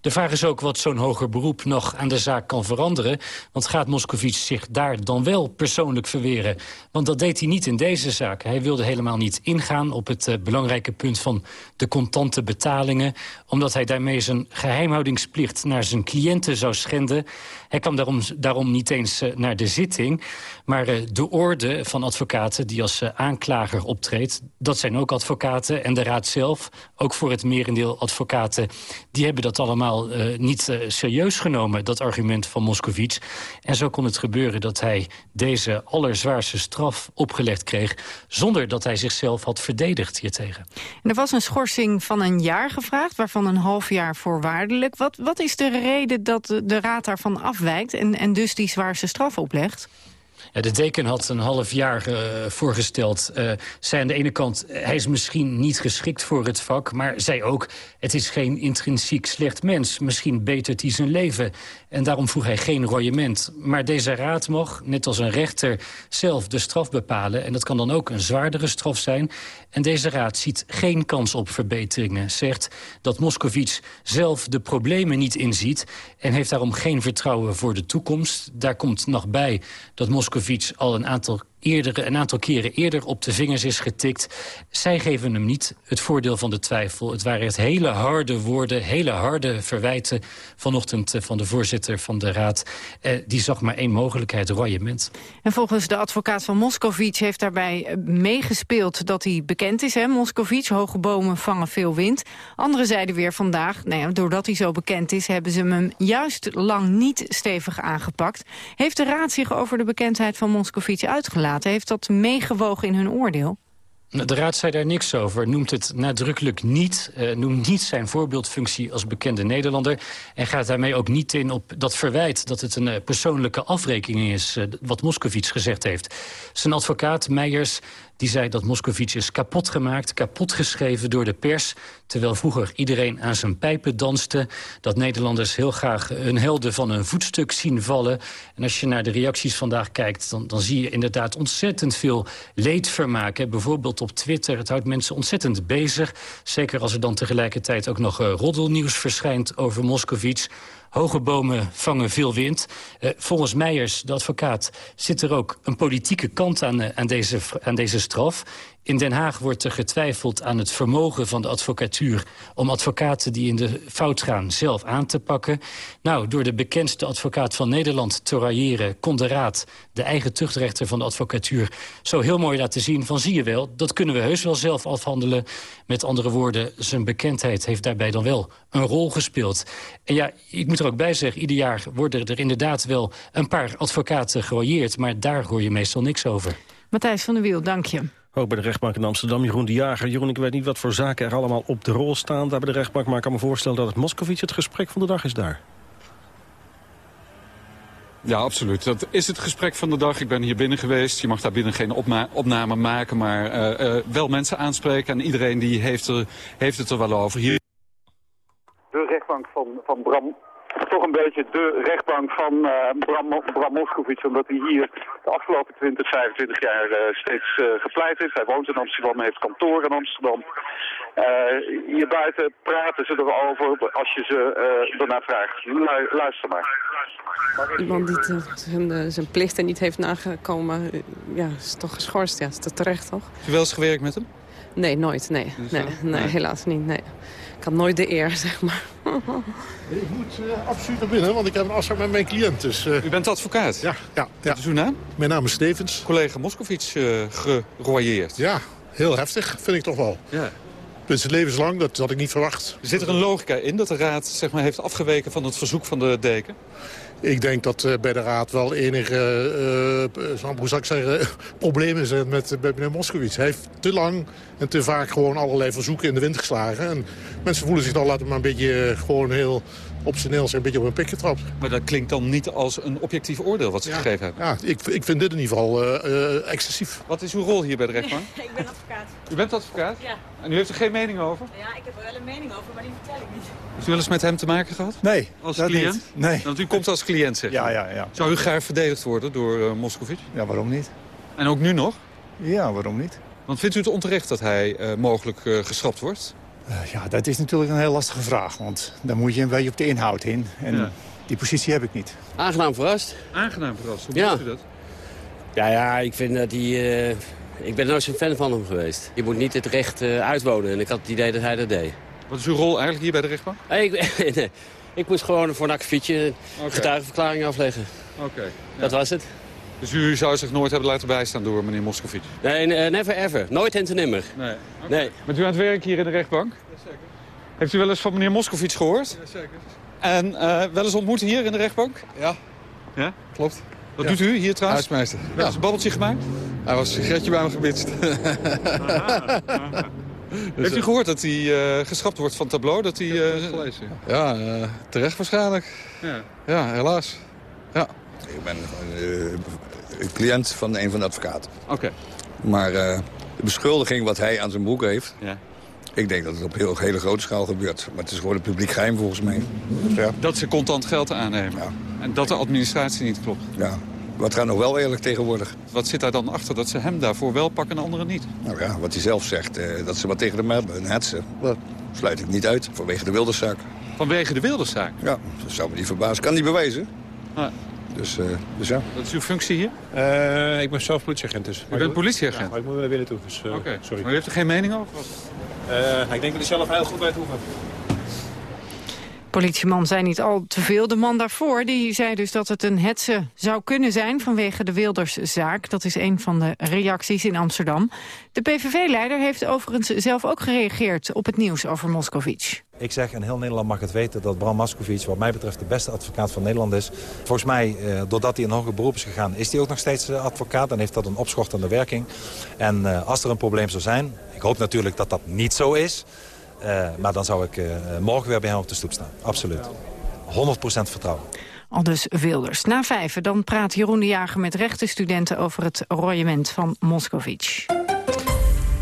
De vraag is ook wat zo'n hoger beroep nog aan de zaak kan veranderen. Want gaat Moskovits zich daar dan wel persoonlijk verweren? Want dat deed hij niet in deze zaak. Hij wilde helemaal niet ingaan op het uh, belangrijke punt van de contante betalingen. Omdat hij daarmee zijn geheimhoudingsplicht naar zijn cliënten zou schenden. Hij kwam daarom, daarom niet eens uh, naar de zitting. Maar uh, de orde van advocaten die als aanklager optreedt... dat zijn ook advocaten en de raad zelf, ook voor het merendeel advocaten... die hebben dat allemaal niet serieus genomen, dat argument van Moskovits. En zo kon het gebeuren dat hij deze allerzwaarste straf opgelegd kreeg... zonder dat hij zichzelf had verdedigd hiertegen.
En er was een schorsing van een jaar gevraagd, waarvan een half jaar voorwaardelijk. Wat, wat is de reden dat de raad daarvan afwijkt en, en dus die zwaarste straf oplegt?
De deken had een half jaar uh, voorgesteld. Uh, zij aan de ene kant, hij is misschien niet geschikt voor het vak... maar zij ook, het is geen intrinsiek slecht mens. Misschien betert hij zijn leven. En daarom vroeg hij geen royement. Maar deze raad mag, net als een rechter, zelf de straf bepalen. En dat kan dan ook een zwaardere straf zijn. En deze raad ziet geen kans op verbeteringen. Zegt dat Moskovits zelf de problemen niet inziet... en heeft daarom geen vertrouwen voor de toekomst. Daar komt nog bij dat Moskovits al een aantal eerder, een aantal keren eerder op de vingers is getikt. Zij geven hem niet het voordeel van de twijfel. Het waren het hele harde woorden, hele harde verwijten... vanochtend van de voorzitter van de Raad. Eh, die zag maar één mogelijkheid, royement.
En volgens de advocaat van Moscovic heeft daarbij meegespeeld... dat hij bekend is, hè, Moscovic. Hoge bomen vangen veel wind. Anderen zeiden weer vandaag, nou doordat hij zo bekend is... hebben ze hem juist lang niet stevig aangepakt. Heeft de Raad zich over de bekendheid van Moscovici uitgelaten? Heeft dat meegewogen in hun oordeel?
De Raad zei daar niks over, noemt het nadrukkelijk niet. Uh, noemt niet zijn voorbeeldfunctie als bekende Nederlander. En gaat daarmee ook niet in op dat verwijt dat het een uh, persoonlijke afrekening is... Uh, wat Moscovici gezegd heeft. Zijn advocaat Meijers die zei dat Moscovici is kapot gemaakt, kapot geschreven door de pers... terwijl vroeger iedereen aan zijn pijpen danste... dat Nederlanders heel graag hun helden van een voetstuk zien vallen. En als je naar de reacties vandaag kijkt... dan, dan zie je inderdaad ontzettend veel leedvermaak. Hè. Bijvoorbeeld op Twitter, het houdt mensen ontzettend bezig. Zeker als er dan tegelijkertijd ook nog uh, roddelnieuws verschijnt over Moscovici. Hoge bomen vangen veel wind. Uh, volgens Meijers, de advocaat, zit er ook een politieke kant aan, uh, aan, deze, aan deze straf. In Den Haag wordt er getwijfeld aan het vermogen van de advocatuur... om advocaten die in de fout gaan zelf aan te pakken. Nou, door de bekendste advocaat van Nederland te railleren... kon de Raad, de eigen tuchtrechter van de advocatuur... zo heel mooi laten zien van zie je wel, dat kunnen we heus wel zelf afhandelen. Met andere woorden, zijn bekendheid heeft daarbij dan wel een rol gespeeld. En ja, ik moet er ook bij zeggen, ieder jaar worden er inderdaad wel... een paar advocaten gerooieerd, maar daar hoor je meestal niks over.
Matthijs van der Wiel, dank je.
Ook bij de rechtbank in Amsterdam, Jeroen de Jager. Jeroen, ik weet niet wat voor zaken er allemaal op de rol staan daar bij de rechtbank... maar ik kan me voorstellen dat het Moscovici het gesprek van de dag is daar.
Ja, absoluut. Dat is het gesprek van de dag. Ik ben hier binnen geweest. Je mag daar binnen geen opname maken, maar uh, uh, wel mensen aanspreken. En iedereen die heeft, er, heeft het er wel over. Hier...
De rechtbank van, van Bram toch een beetje de rechtbank van uh, Bram, Bram Moskowitz. Omdat hij hier de afgelopen 20, 25 jaar uh, steeds uh, gepleit is. Hij woont in Amsterdam, heeft kantoor in Amsterdam. hier buiten praten ze erover als je ze daarna vraagt. Lu luister maar.
Iemand die zijn, zijn plichten niet heeft nagekomen, ja, is toch geschorst. Ja, is dat terecht, toch?
Heb je wel eens gewerkt met hem?
Nee, nooit. Nee, nee, nee, helaas niet. Nee. Ik had nooit de eer, zeg maar.
Ik moet uh, absoluut naar binnen, want ik heb een afspraak met mijn cliënt. Dus, uh...
U bent advocaat?
Ja. ja, ja.
Wat is uw naam?
Mijn naam is Stevens.
Collega Moskovits uh, geroyeerd.
Ja, heel heftig, vind ik toch wel.
Ja.
Dus levenslang, dat had ik niet verwacht.
Zit er een logica in dat de Raad zeg maar, heeft afgeweken van het verzoek van de deken?
Ik denk dat uh, bij de Raad wel enige, uh, hoe zou ik zeggen, problemen zijn met, met meneer Moskowitz. Hij heeft te lang en te vaak gewoon allerlei verzoeken in de wind geslagen. En mensen voelen zich dan, laten maar een beetje gewoon heel op zijn een beetje op een pik getrapt.
Maar dat klinkt dan niet als een objectief oordeel wat ze
ja,
gegeven hebben?
Ja, ik, ik vind dit in ieder geval uh, uh, excessief.
Wat is uw rol hier bij de rechtbank?
ik ben advocaat.
U bent advocaat?
Ja.
En u heeft er geen mening over?
Ja, ik heb er wel een mening over, maar die vertel ik niet.
Heeft u wel eens met hem te maken gehad?
Nee,
Als
dat
cliënt?
niet. Nee.
Want u komt als cliënt, zeg
Ja, ja, ja.
Zou u graag verdedigd worden door uh, Moscovici?
Ja, waarom niet?
En ook nu nog?
Ja, waarom niet?
Want vindt u het onterecht dat hij uh, mogelijk uh, geschrapt wordt?
Uh, ja, dat is natuurlijk een heel lastige vraag. Want dan moet je een beetje op de inhoud in. En ja. die positie heb ik niet.
Aangenaam verrast.
Aangenaam verrast? Hoe
ja.
u dat?
Ja, ja, ik vind dat hij... Ik ben nooit zo'n fan van hem geweest. Je moet niet het recht uh, uitwonen. En ik had het idee dat hij dat deed.
Wat is uw rol eigenlijk hier bij de rechtbank?
Hey, ik, nee, ik moest gewoon voor een akkefietje okay. getuigenverklaring afleggen.
Oké. Okay, ja.
Dat was het.
Dus u zou zich nooit hebben laten bijstaan door meneer Moscovici?
Nee, never ever. Nooit en te nimmer.
Nee.
Okay. nee.
Bent u aan het werk hier in de rechtbank?
Jazeker.
Heeft u wel eens van meneer Moscovici gehoord?
Jazeker.
En uh, wel eens ontmoet hier in de rechtbank?
Ja.
Ja?
Klopt.
Wat
ja.
doet u hier trouwens?
Huismeester.
Ja. Is een babbeltje gemaakt?
Hij was een sigaretje bij me gebitst.
aha, aha. Dus, Heeft u gehoord dat hij uh, geschrapt wordt van het tableau? Dat hij, uh,
gelezen, ja, uh, terecht waarschijnlijk.
Ja,
ja helaas. Ja.
Ik ben een cliënt van een van de advocaten.
Oké. Okay.
Maar de beschuldiging wat hij aan zijn broek heeft...
Ja.
Ik denk dat het op heel, hele grote schaal gebeurt. Maar het is gewoon een publiek geheim volgens mij.
Ja. Dat ze contant geld aannemen.
Ja.
En dat de administratie niet klopt.
Ja. Wat gaat nog wel eerlijk tegenwoordig?
Wat zit daar dan achter dat ze hem daarvoor wel pakken en anderen niet?
Nou ja, wat hij zelf zegt, eh, dat ze wat tegen hem hebben. Een hetsen, dat sluit ik niet uit. Vanwege de wilderszaak.
Vanwege de wilderszaak?
Ja, dat zou me niet verbazen. Kan niet bewijzen.
Ah.
Dus, uh, dus ja.
Wat is uw functie hier?
Uh, ik ben zelf politieagent dus.
U bent politieagent?
Ja, maar ik moet er weer naartoe, dus uh,
okay.
sorry.
Maar u heeft er geen mening over?
ik denk dat ik zelf heel goed weet hoeven.
Politieman zei niet al te veel. De man daarvoor die zei dus dat het een hetze zou kunnen zijn vanwege de Wilderszaak. Dat is een van de reacties in Amsterdam. De PVV-leider heeft overigens zelf ook gereageerd op het nieuws over Moscovic.
Ik zeg, en heel Nederland mag het weten, dat Bram Moscovic wat mij betreft de beste advocaat van Nederland is. Volgens mij, eh, doordat hij in hoger beroep is gegaan, is hij ook nog steeds eh, advocaat en heeft dat een opschortende werking. En eh, als er een probleem zou zijn, ik hoop natuurlijk dat dat niet zo is... Uh, maar dan zou ik uh, morgen weer bij hem op de stoep staan. Absoluut. 100% vertrouwen.
Al dus Wilders. Na vijven dan praat Jeroen de Jager met rechtenstudenten over het royement van Moscovic.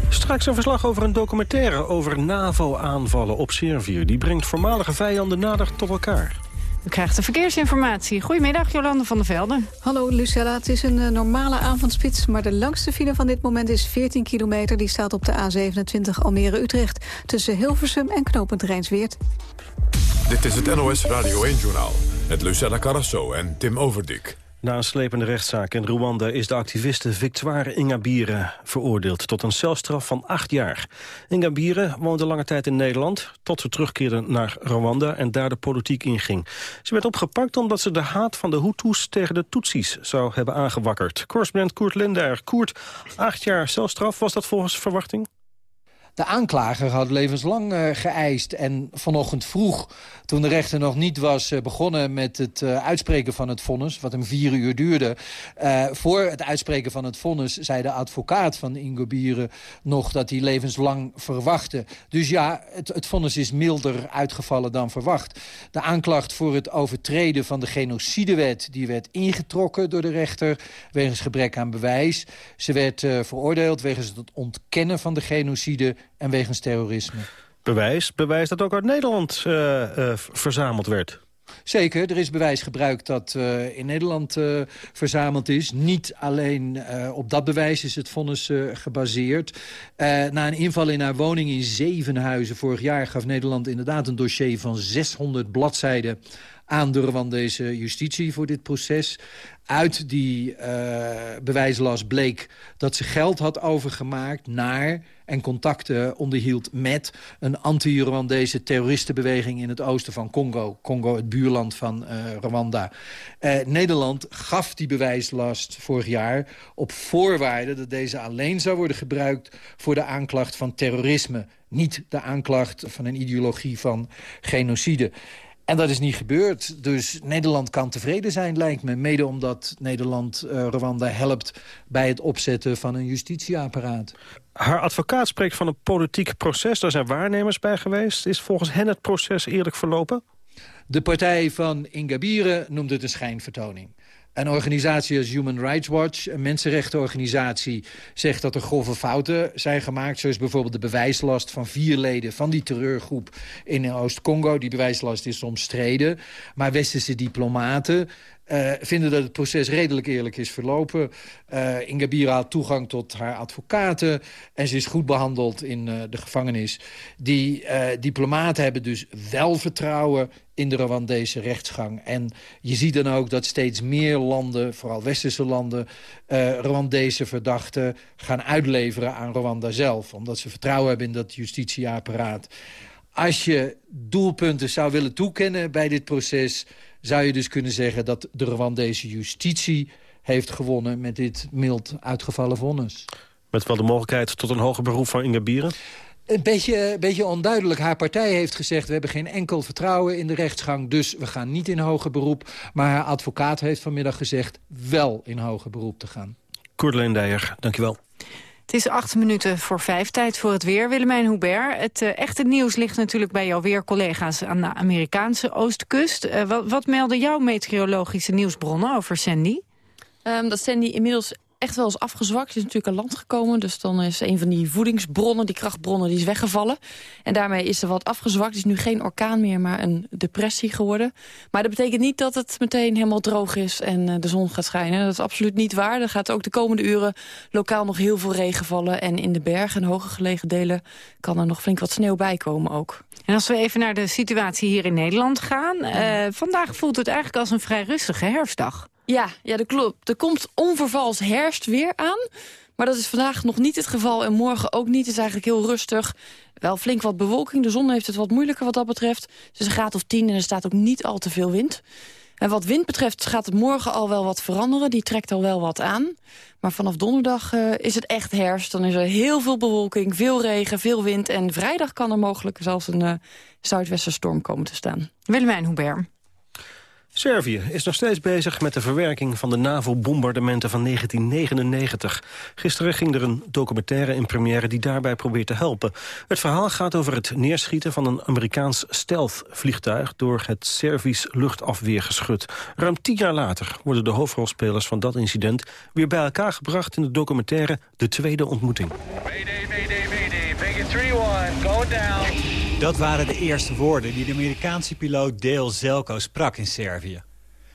Straks een verslag over een documentaire over NAVO-aanvallen op Servië. Die brengt voormalige vijanden nader tot elkaar.
U krijgt de verkeersinformatie. Goedemiddag, Jolande van der Velde.
Hallo Lucella, het is een uh, normale avondspits... maar de langste file van dit moment is 14 kilometer. Die staat op de A27 Almere-Utrecht... tussen Hilversum en Knopend Rijnsweert.
Dit is het NOS Radio 1-journaal met Lucella Carrasso en Tim Overdik.
Na een slepende rechtszaak in Rwanda is de activiste Victoire Ingabire veroordeeld tot een celstraf van acht jaar. Ingabire woonde lange tijd in Nederland, tot ze terugkeerde naar Rwanda en daar de politiek inging. Ze werd opgepakt omdat ze de haat van de Hutus tegen de Tutsis zou hebben aangewakkerd. Correspondent Koert Linder. Koert, acht jaar celstraf, was dat volgens verwachting?
De aanklager had levenslang uh, geëist. En vanochtend vroeg, toen de rechter nog niet was uh, begonnen... met het uh, uitspreken van het vonnis, wat hem vier uur duurde... voor het uitspreken van het vonnis zei de advocaat van Ingo Bieren... nog dat hij levenslang verwachtte. Dus ja, het, het vonnis is milder uitgevallen dan verwacht. De aanklacht voor het overtreden van de genocidewet... die werd ingetrokken door de rechter wegens gebrek aan bewijs. Ze werd veroordeeld wegens het ontkennen van de genocide en wegens terrorisme.
Bewijs? Bewijs dat ook uit Nederland uh, uh, verzameld werd?
Zeker, er is bewijs gebruikt dat uh, in Nederland uh, verzameld is. Niet alleen uh, op dat bewijs is het vonnis gebaseerd. na een inval in haar woning in Zevenhuizen vorig jaar... gaf Nederland inderdaad een dossier van 600 bladzijden aan de Rwandese justitie voor dit proces. Uit die uh, bewijslast bleek dat ze geld had overgemaakt naar en contacten onderhield met een anti-Rwandese terroristenbeweging in het oosten van Congo. Congo, het buurland van uh, Rwanda. Uh, Nederland gaf die bewijslast vorig jaar op voorwaarde dat deze alleen zou worden gebruikt voor de aanklacht van terrorisme. Niet de aanklacht van een ideologie van genocide. En dat is niet gebeurd. Dus Nederland kan tevreden zijn, lijkt me. Mede omdat Nederland uh, Rwanda helpt bij het opzetten van een justitieapparaat.
Haar advocaat spreekt van een politiek proces. Daar zijn waarnemers bij geweest. Is volgens hen het proces eerlijk verlopen?
De partij van Ingabire noemt het een schijnvertoning. Een organisatie als Human Rights Watch, een mensenrechtenorganisatie... zegt dat er grove fouten zijn gemaakt. Zo is bijvoorbeeld de bewijslast van vier leden van die terreurgroep in Oost-Congo. Die bewijslast is omstreden. Maar westerse diplomaten uh, vinden dat het proces redelijk eerlijk is verlopen. Uh, Ingabira had toegang tot haar advocaten en ze is goed behandeld in uh, de gevangenis. Die diplomaten hebben dus wel vertrouwen in de Rwandese rechtsgang. En je ziet dan ook dat steeds meer landen, vooral westerse landen... Rwandese verdachten gaan uitleveren aan Rwanda zelf. Omdat ze vertrouwen hebben in dat justitieapparaat. Als je doelpunten zou willen toekennen bij dit proces zou je dus kunnen zeggen dat de Rwandese justitie heeft gewonnen... met dit mild uitgevallen vonnis.
Met wel de mogelijkheid tot een hoger beroep van Ingebieren?
Een beetje, beetje onduidelijk. Haar partij heeft gezegd... we hebben geen enkel vertrouwen in de rechtsgang... dus we gaan niet in hoger beroep. Maar haar advocaat heeft vanmiddag gezegd... wel in hoger beroep te gaan.
Koert Leendijer, dankjewel.
Het is acht minuten voor vijf. Tijd voor het weer. Willemijn Hubert, het uh, echte nieuws ligt natuurlijk bij jouw weercollega's aan de Amerikaanse oostkust. Uh, wat, wat melden jouw meteorologische nieuwsbronnen over Sandy?
Um, dat Sandy inmiddels echt wel eens afgezwakt. is natuurlijk aan land gekomen. Dus dan is een van die voedingsbronnen, die krachtbronnen, die is weggevallen. En daarmee is er wat afgezwakt. Het is nu geen orkaan meer, maar een depressie geworden. Maar dat betekent niet dat het meteen helemaal droog is en eh, de zon gaat schijnen. Dat is absoluut niet waar. Er gaat ook de komende uren lokaal nog heel veel regen vallen. En in de bergen en hoger gelegen delen kan er nog flink wat sneeuw bij komen ook.
En als we even naar de situatie hier in Nederland gaan. Uh, vandaag voelt het eigenlijk als een vrij rustige herfstdag.
Ja, ja, dat klopt. Er komt onvervals herfst weer aan. Maar dat is vandaag nog niet het geval en morgen ook niet. Het is eigenlijk heel rustig. Wel flink wat bewolking. De zon heeft het wat moeilijker wat dat betreft. Het is een graad of 10 en er staat ook niet al te veel wind. En wat wind betreft gaat het morgen al wel wat veranderen. Die trekt al wel wat aan. Maar vanaf donderdag uh, is het echt herfst. Dan is er heel veel bewolking, veel regen, veel wind. En vrijdag kan er mogelijk zelfs een uh, zuidwesterstorm komen te staan.
Willemijn Hubert.
Servië is nog steeds bezig met de verwerking van de NAVO-bombardementen van 1999. Gisteren ging er een documentaire in première die daarbij probeert te helpen. Het verhaal gaat over het neerschieten van een Amerikaans stealth-vliegtuig... door het Servisch luchtafweergeschut. Ruim tien jaar later worden de hoofdrolspelers van dat incident... weer bij elkaar gebracht in de documentaire De Tweede Ontmoeting. Mayday, mayday,
mayday. 3-1, go down. Dat waren de eerste woorden die de Amerikaanse piloot Dale Zelko sprak in Servië.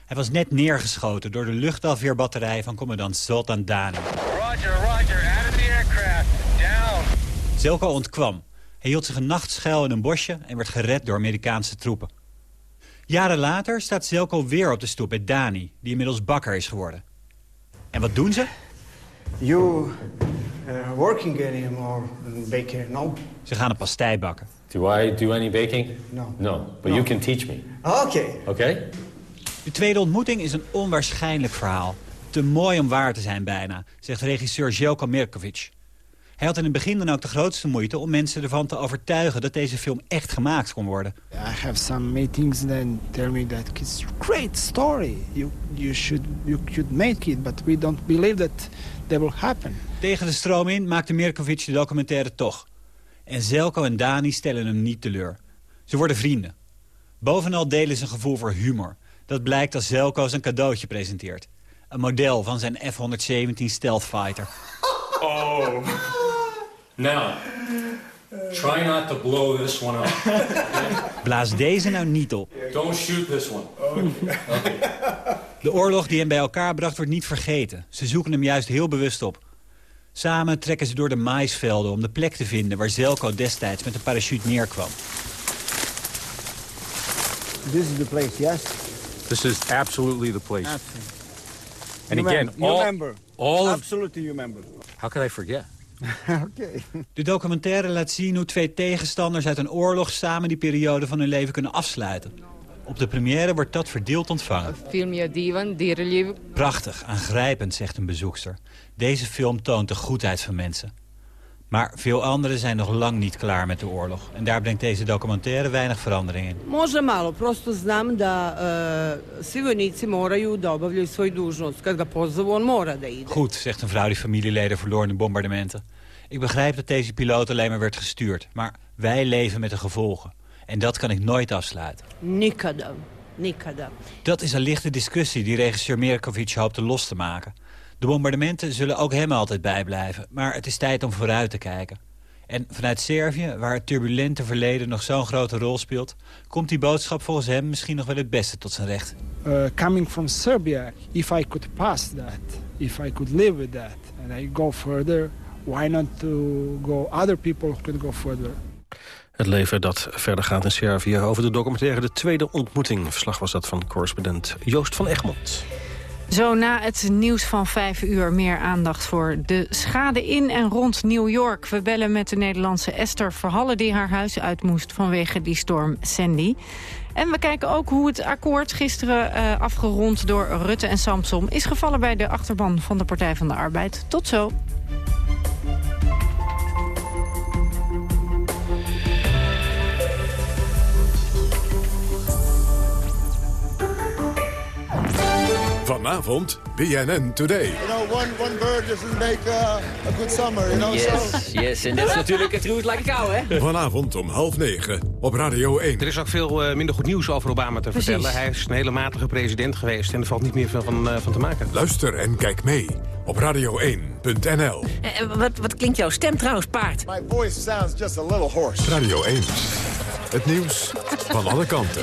Hij was net neergeschoten door de luchtafweerbatterij van commandant Zoltan Dani. Roger, roger, out of the aircraft, down. Zelko ontkwam. Hij hield zich een nacht schuil in een bosje en werd gered door Amerikaanse troepen. Jaren later staat Zelko weer op de stoep bij Dani, die inmiddels bakker is geworden. En wat doen ze?
You uh, working anymore, baker, no?
Ze gaan een pastei bakken.
Do I do any baking?
No.
No, but you can teach me.
Oké.
Oké?
De tweede ontmoeting is een onwaarschijnlijk verhaal. Te mooi om waar te zijn bijna, zegt regisseur Jelko Mirkovic. Hij had in het begin dan ook de grootste moeite om mensen ervan te overtuigen dat deze film echt gemaakt kon worden.
I have some meetings that tell me that it's a great story. You you should you should make it, but we don't believe that that will happen.
Tegen de stroom in maakte Mirkovic de documentaire toch. En Zelko en Dani stellen hem niet teleur. Ze worden vrienden. Bovenal delen ze een gevoel voor humor. Dat blijkt als Zelko zijn cadeautje presenteert. Een model van zijn F-117 Stealth Fighter.
Oh. Now, try not to blow this one up.
Blaas deze nou niet op.
Don't shoot this one. Okay.
De oorlog die hem bij elkaar bracht wordt niet vergeten. Ze zoeken hem juist heel bewust op. Samen trekken ze door de maisvelden om de plek te vinden... waar Zelko destijds met een parachute neerkwam.
This is the place, yes?
This is absolutely the place.
Absolutely.
And
you
again,
remember.
all,
you remember.
all of...
Absolutely you remember.
How could I forget?
okay.
De documentaire laat zien hoe twee tegenstanders uit een oorlog... samen die periode van hun leven kunnen afsluiten. Op de première wordt dat verdeeld ontvangen. Prachtig, aangrijpend, zegt een bezoekster. Deze film toont de goedheid van mensen. Maar veel anderen zijn nog lang niet klaar met de oorlog. En daar brengt deze documentaire weinig verandering in.
Može malo, prosto znam da svi vojnici moraju da obavljaju svoju dužnost. Kad ga pozovu, on mora da ide.
Goed, zegt een vrouw die familieleden verloor in de bombardementen. Ik begrijp dat deze piloot alleen maar werd gestuurd. Maar wij leven met de gevolgen. En dat kan ik nooit afsluiten.
Nikada. Nikada.
Dat is een lichte discussie die regisseur Mirkovic hoopte los te maken. De bombardementen zullen ook hem altijd bijblijven. Maar het is tijd om vooruit te kijken. En vanuit Servië, waar het turbulente verleden nog zo'n grote rol speelt... komt die boodschap volgens hem misschien nog wel het beste tot zijn recht.
Uh, coming from Serbia, if I could pass that, if I could live with that... and I go further, why not to go other people who could go further?
Het leven dat verder gaat in Servië over de documentaire De Tweede Ontmoeting. Verslag was dat van correspondent Joost van Egmond.
Zo na het nieuws van vijf uur meer aandacht voor de schade in en rond New York. We bellen met de Nederlandse Esther Verhallen die haar huis uit moest vanwege die storm Sandy. En we kijken ook hoe het akkoord gisteren uh, afgerond door Rutte en Samsom... is gevallen bij de achterban van de Partij van de Arbeid. Tot zo.
Vanavond BNN Today.
You know, one, one bird doesn't make uh, a good summer, you know.
Yes,
so.
yes. En dat is natuurlijk het roet like a cow, hè?
Vanavond om half negen op Radio 1.
Er is ook veel uh, minder goed nieuws over Obama te
Precies.
vertellen. Hij is een hele matige president geweest en er valt niet meer veel van, uh, van te maken.
Luister en kijk mee op radio1.nl.
Uh, wat, wat klinkt jouw stem trouwens, paard?
My voice sounds just a little hoarse.
Radio 1. Het nieuws van alle kanten.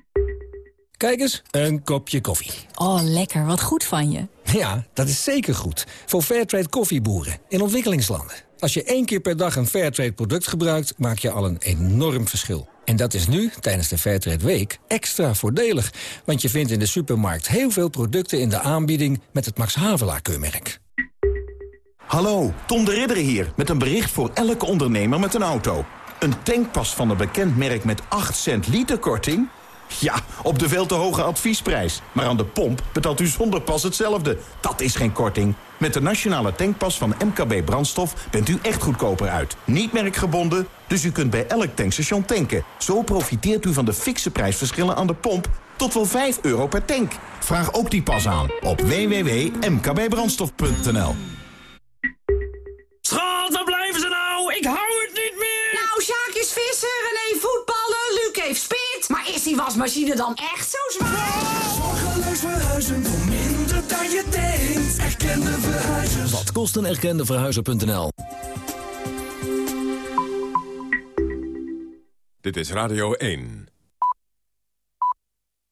Kijk eens, een kopje koffie.
Oh, lekker. Wat goed van je.
Ja, dat is zeker goed. Voor Fairtrade koffieboeren in ontwikkelingslanden. Als je één keer per dag een Fairtrade product gebruikt... maak je al een enorm verschil. En dat is nu, tijdens de Fairtrade Week, extra voordelig. Want je vindt in de supermarkt heel veel producten in de aanbieding... met het Max Havelaar-keurmerk.
Hallo, Tom de Ridder hier, met een bericht voor elke ondernemer met een auto. Een tankpas van een bekend merk met 8 cent liter korting? Ja, op de veel te hoge adviesprijs. Maar aan de pomp betaalt u zonder pas hetzelfde. Dat is geen korting. Met de nationale tankpas van MKB Brandstof bent u echt goedkoper uit. Niet merkgebonden, dus u kunt bij elk tankstation tanken. Zo profiteert u van de fikse prijsverschillen aan de pomp tot wel 5 euro per tank. Vraag ook die pas aan op www.mkbbrandstof.nl
Schat, waar blijven ze nou? Ik hou het niet meer! Nou, Sjaak is visser, René voetballen, Luc heeft spit. Die wasmachine dan echt zo zwaar?
Zorgeloos verhuizen voor minder dan je denkt. Erkende verhuizers.
Wat kost een erkende verhuizer.nl?
Dit is Radio 1.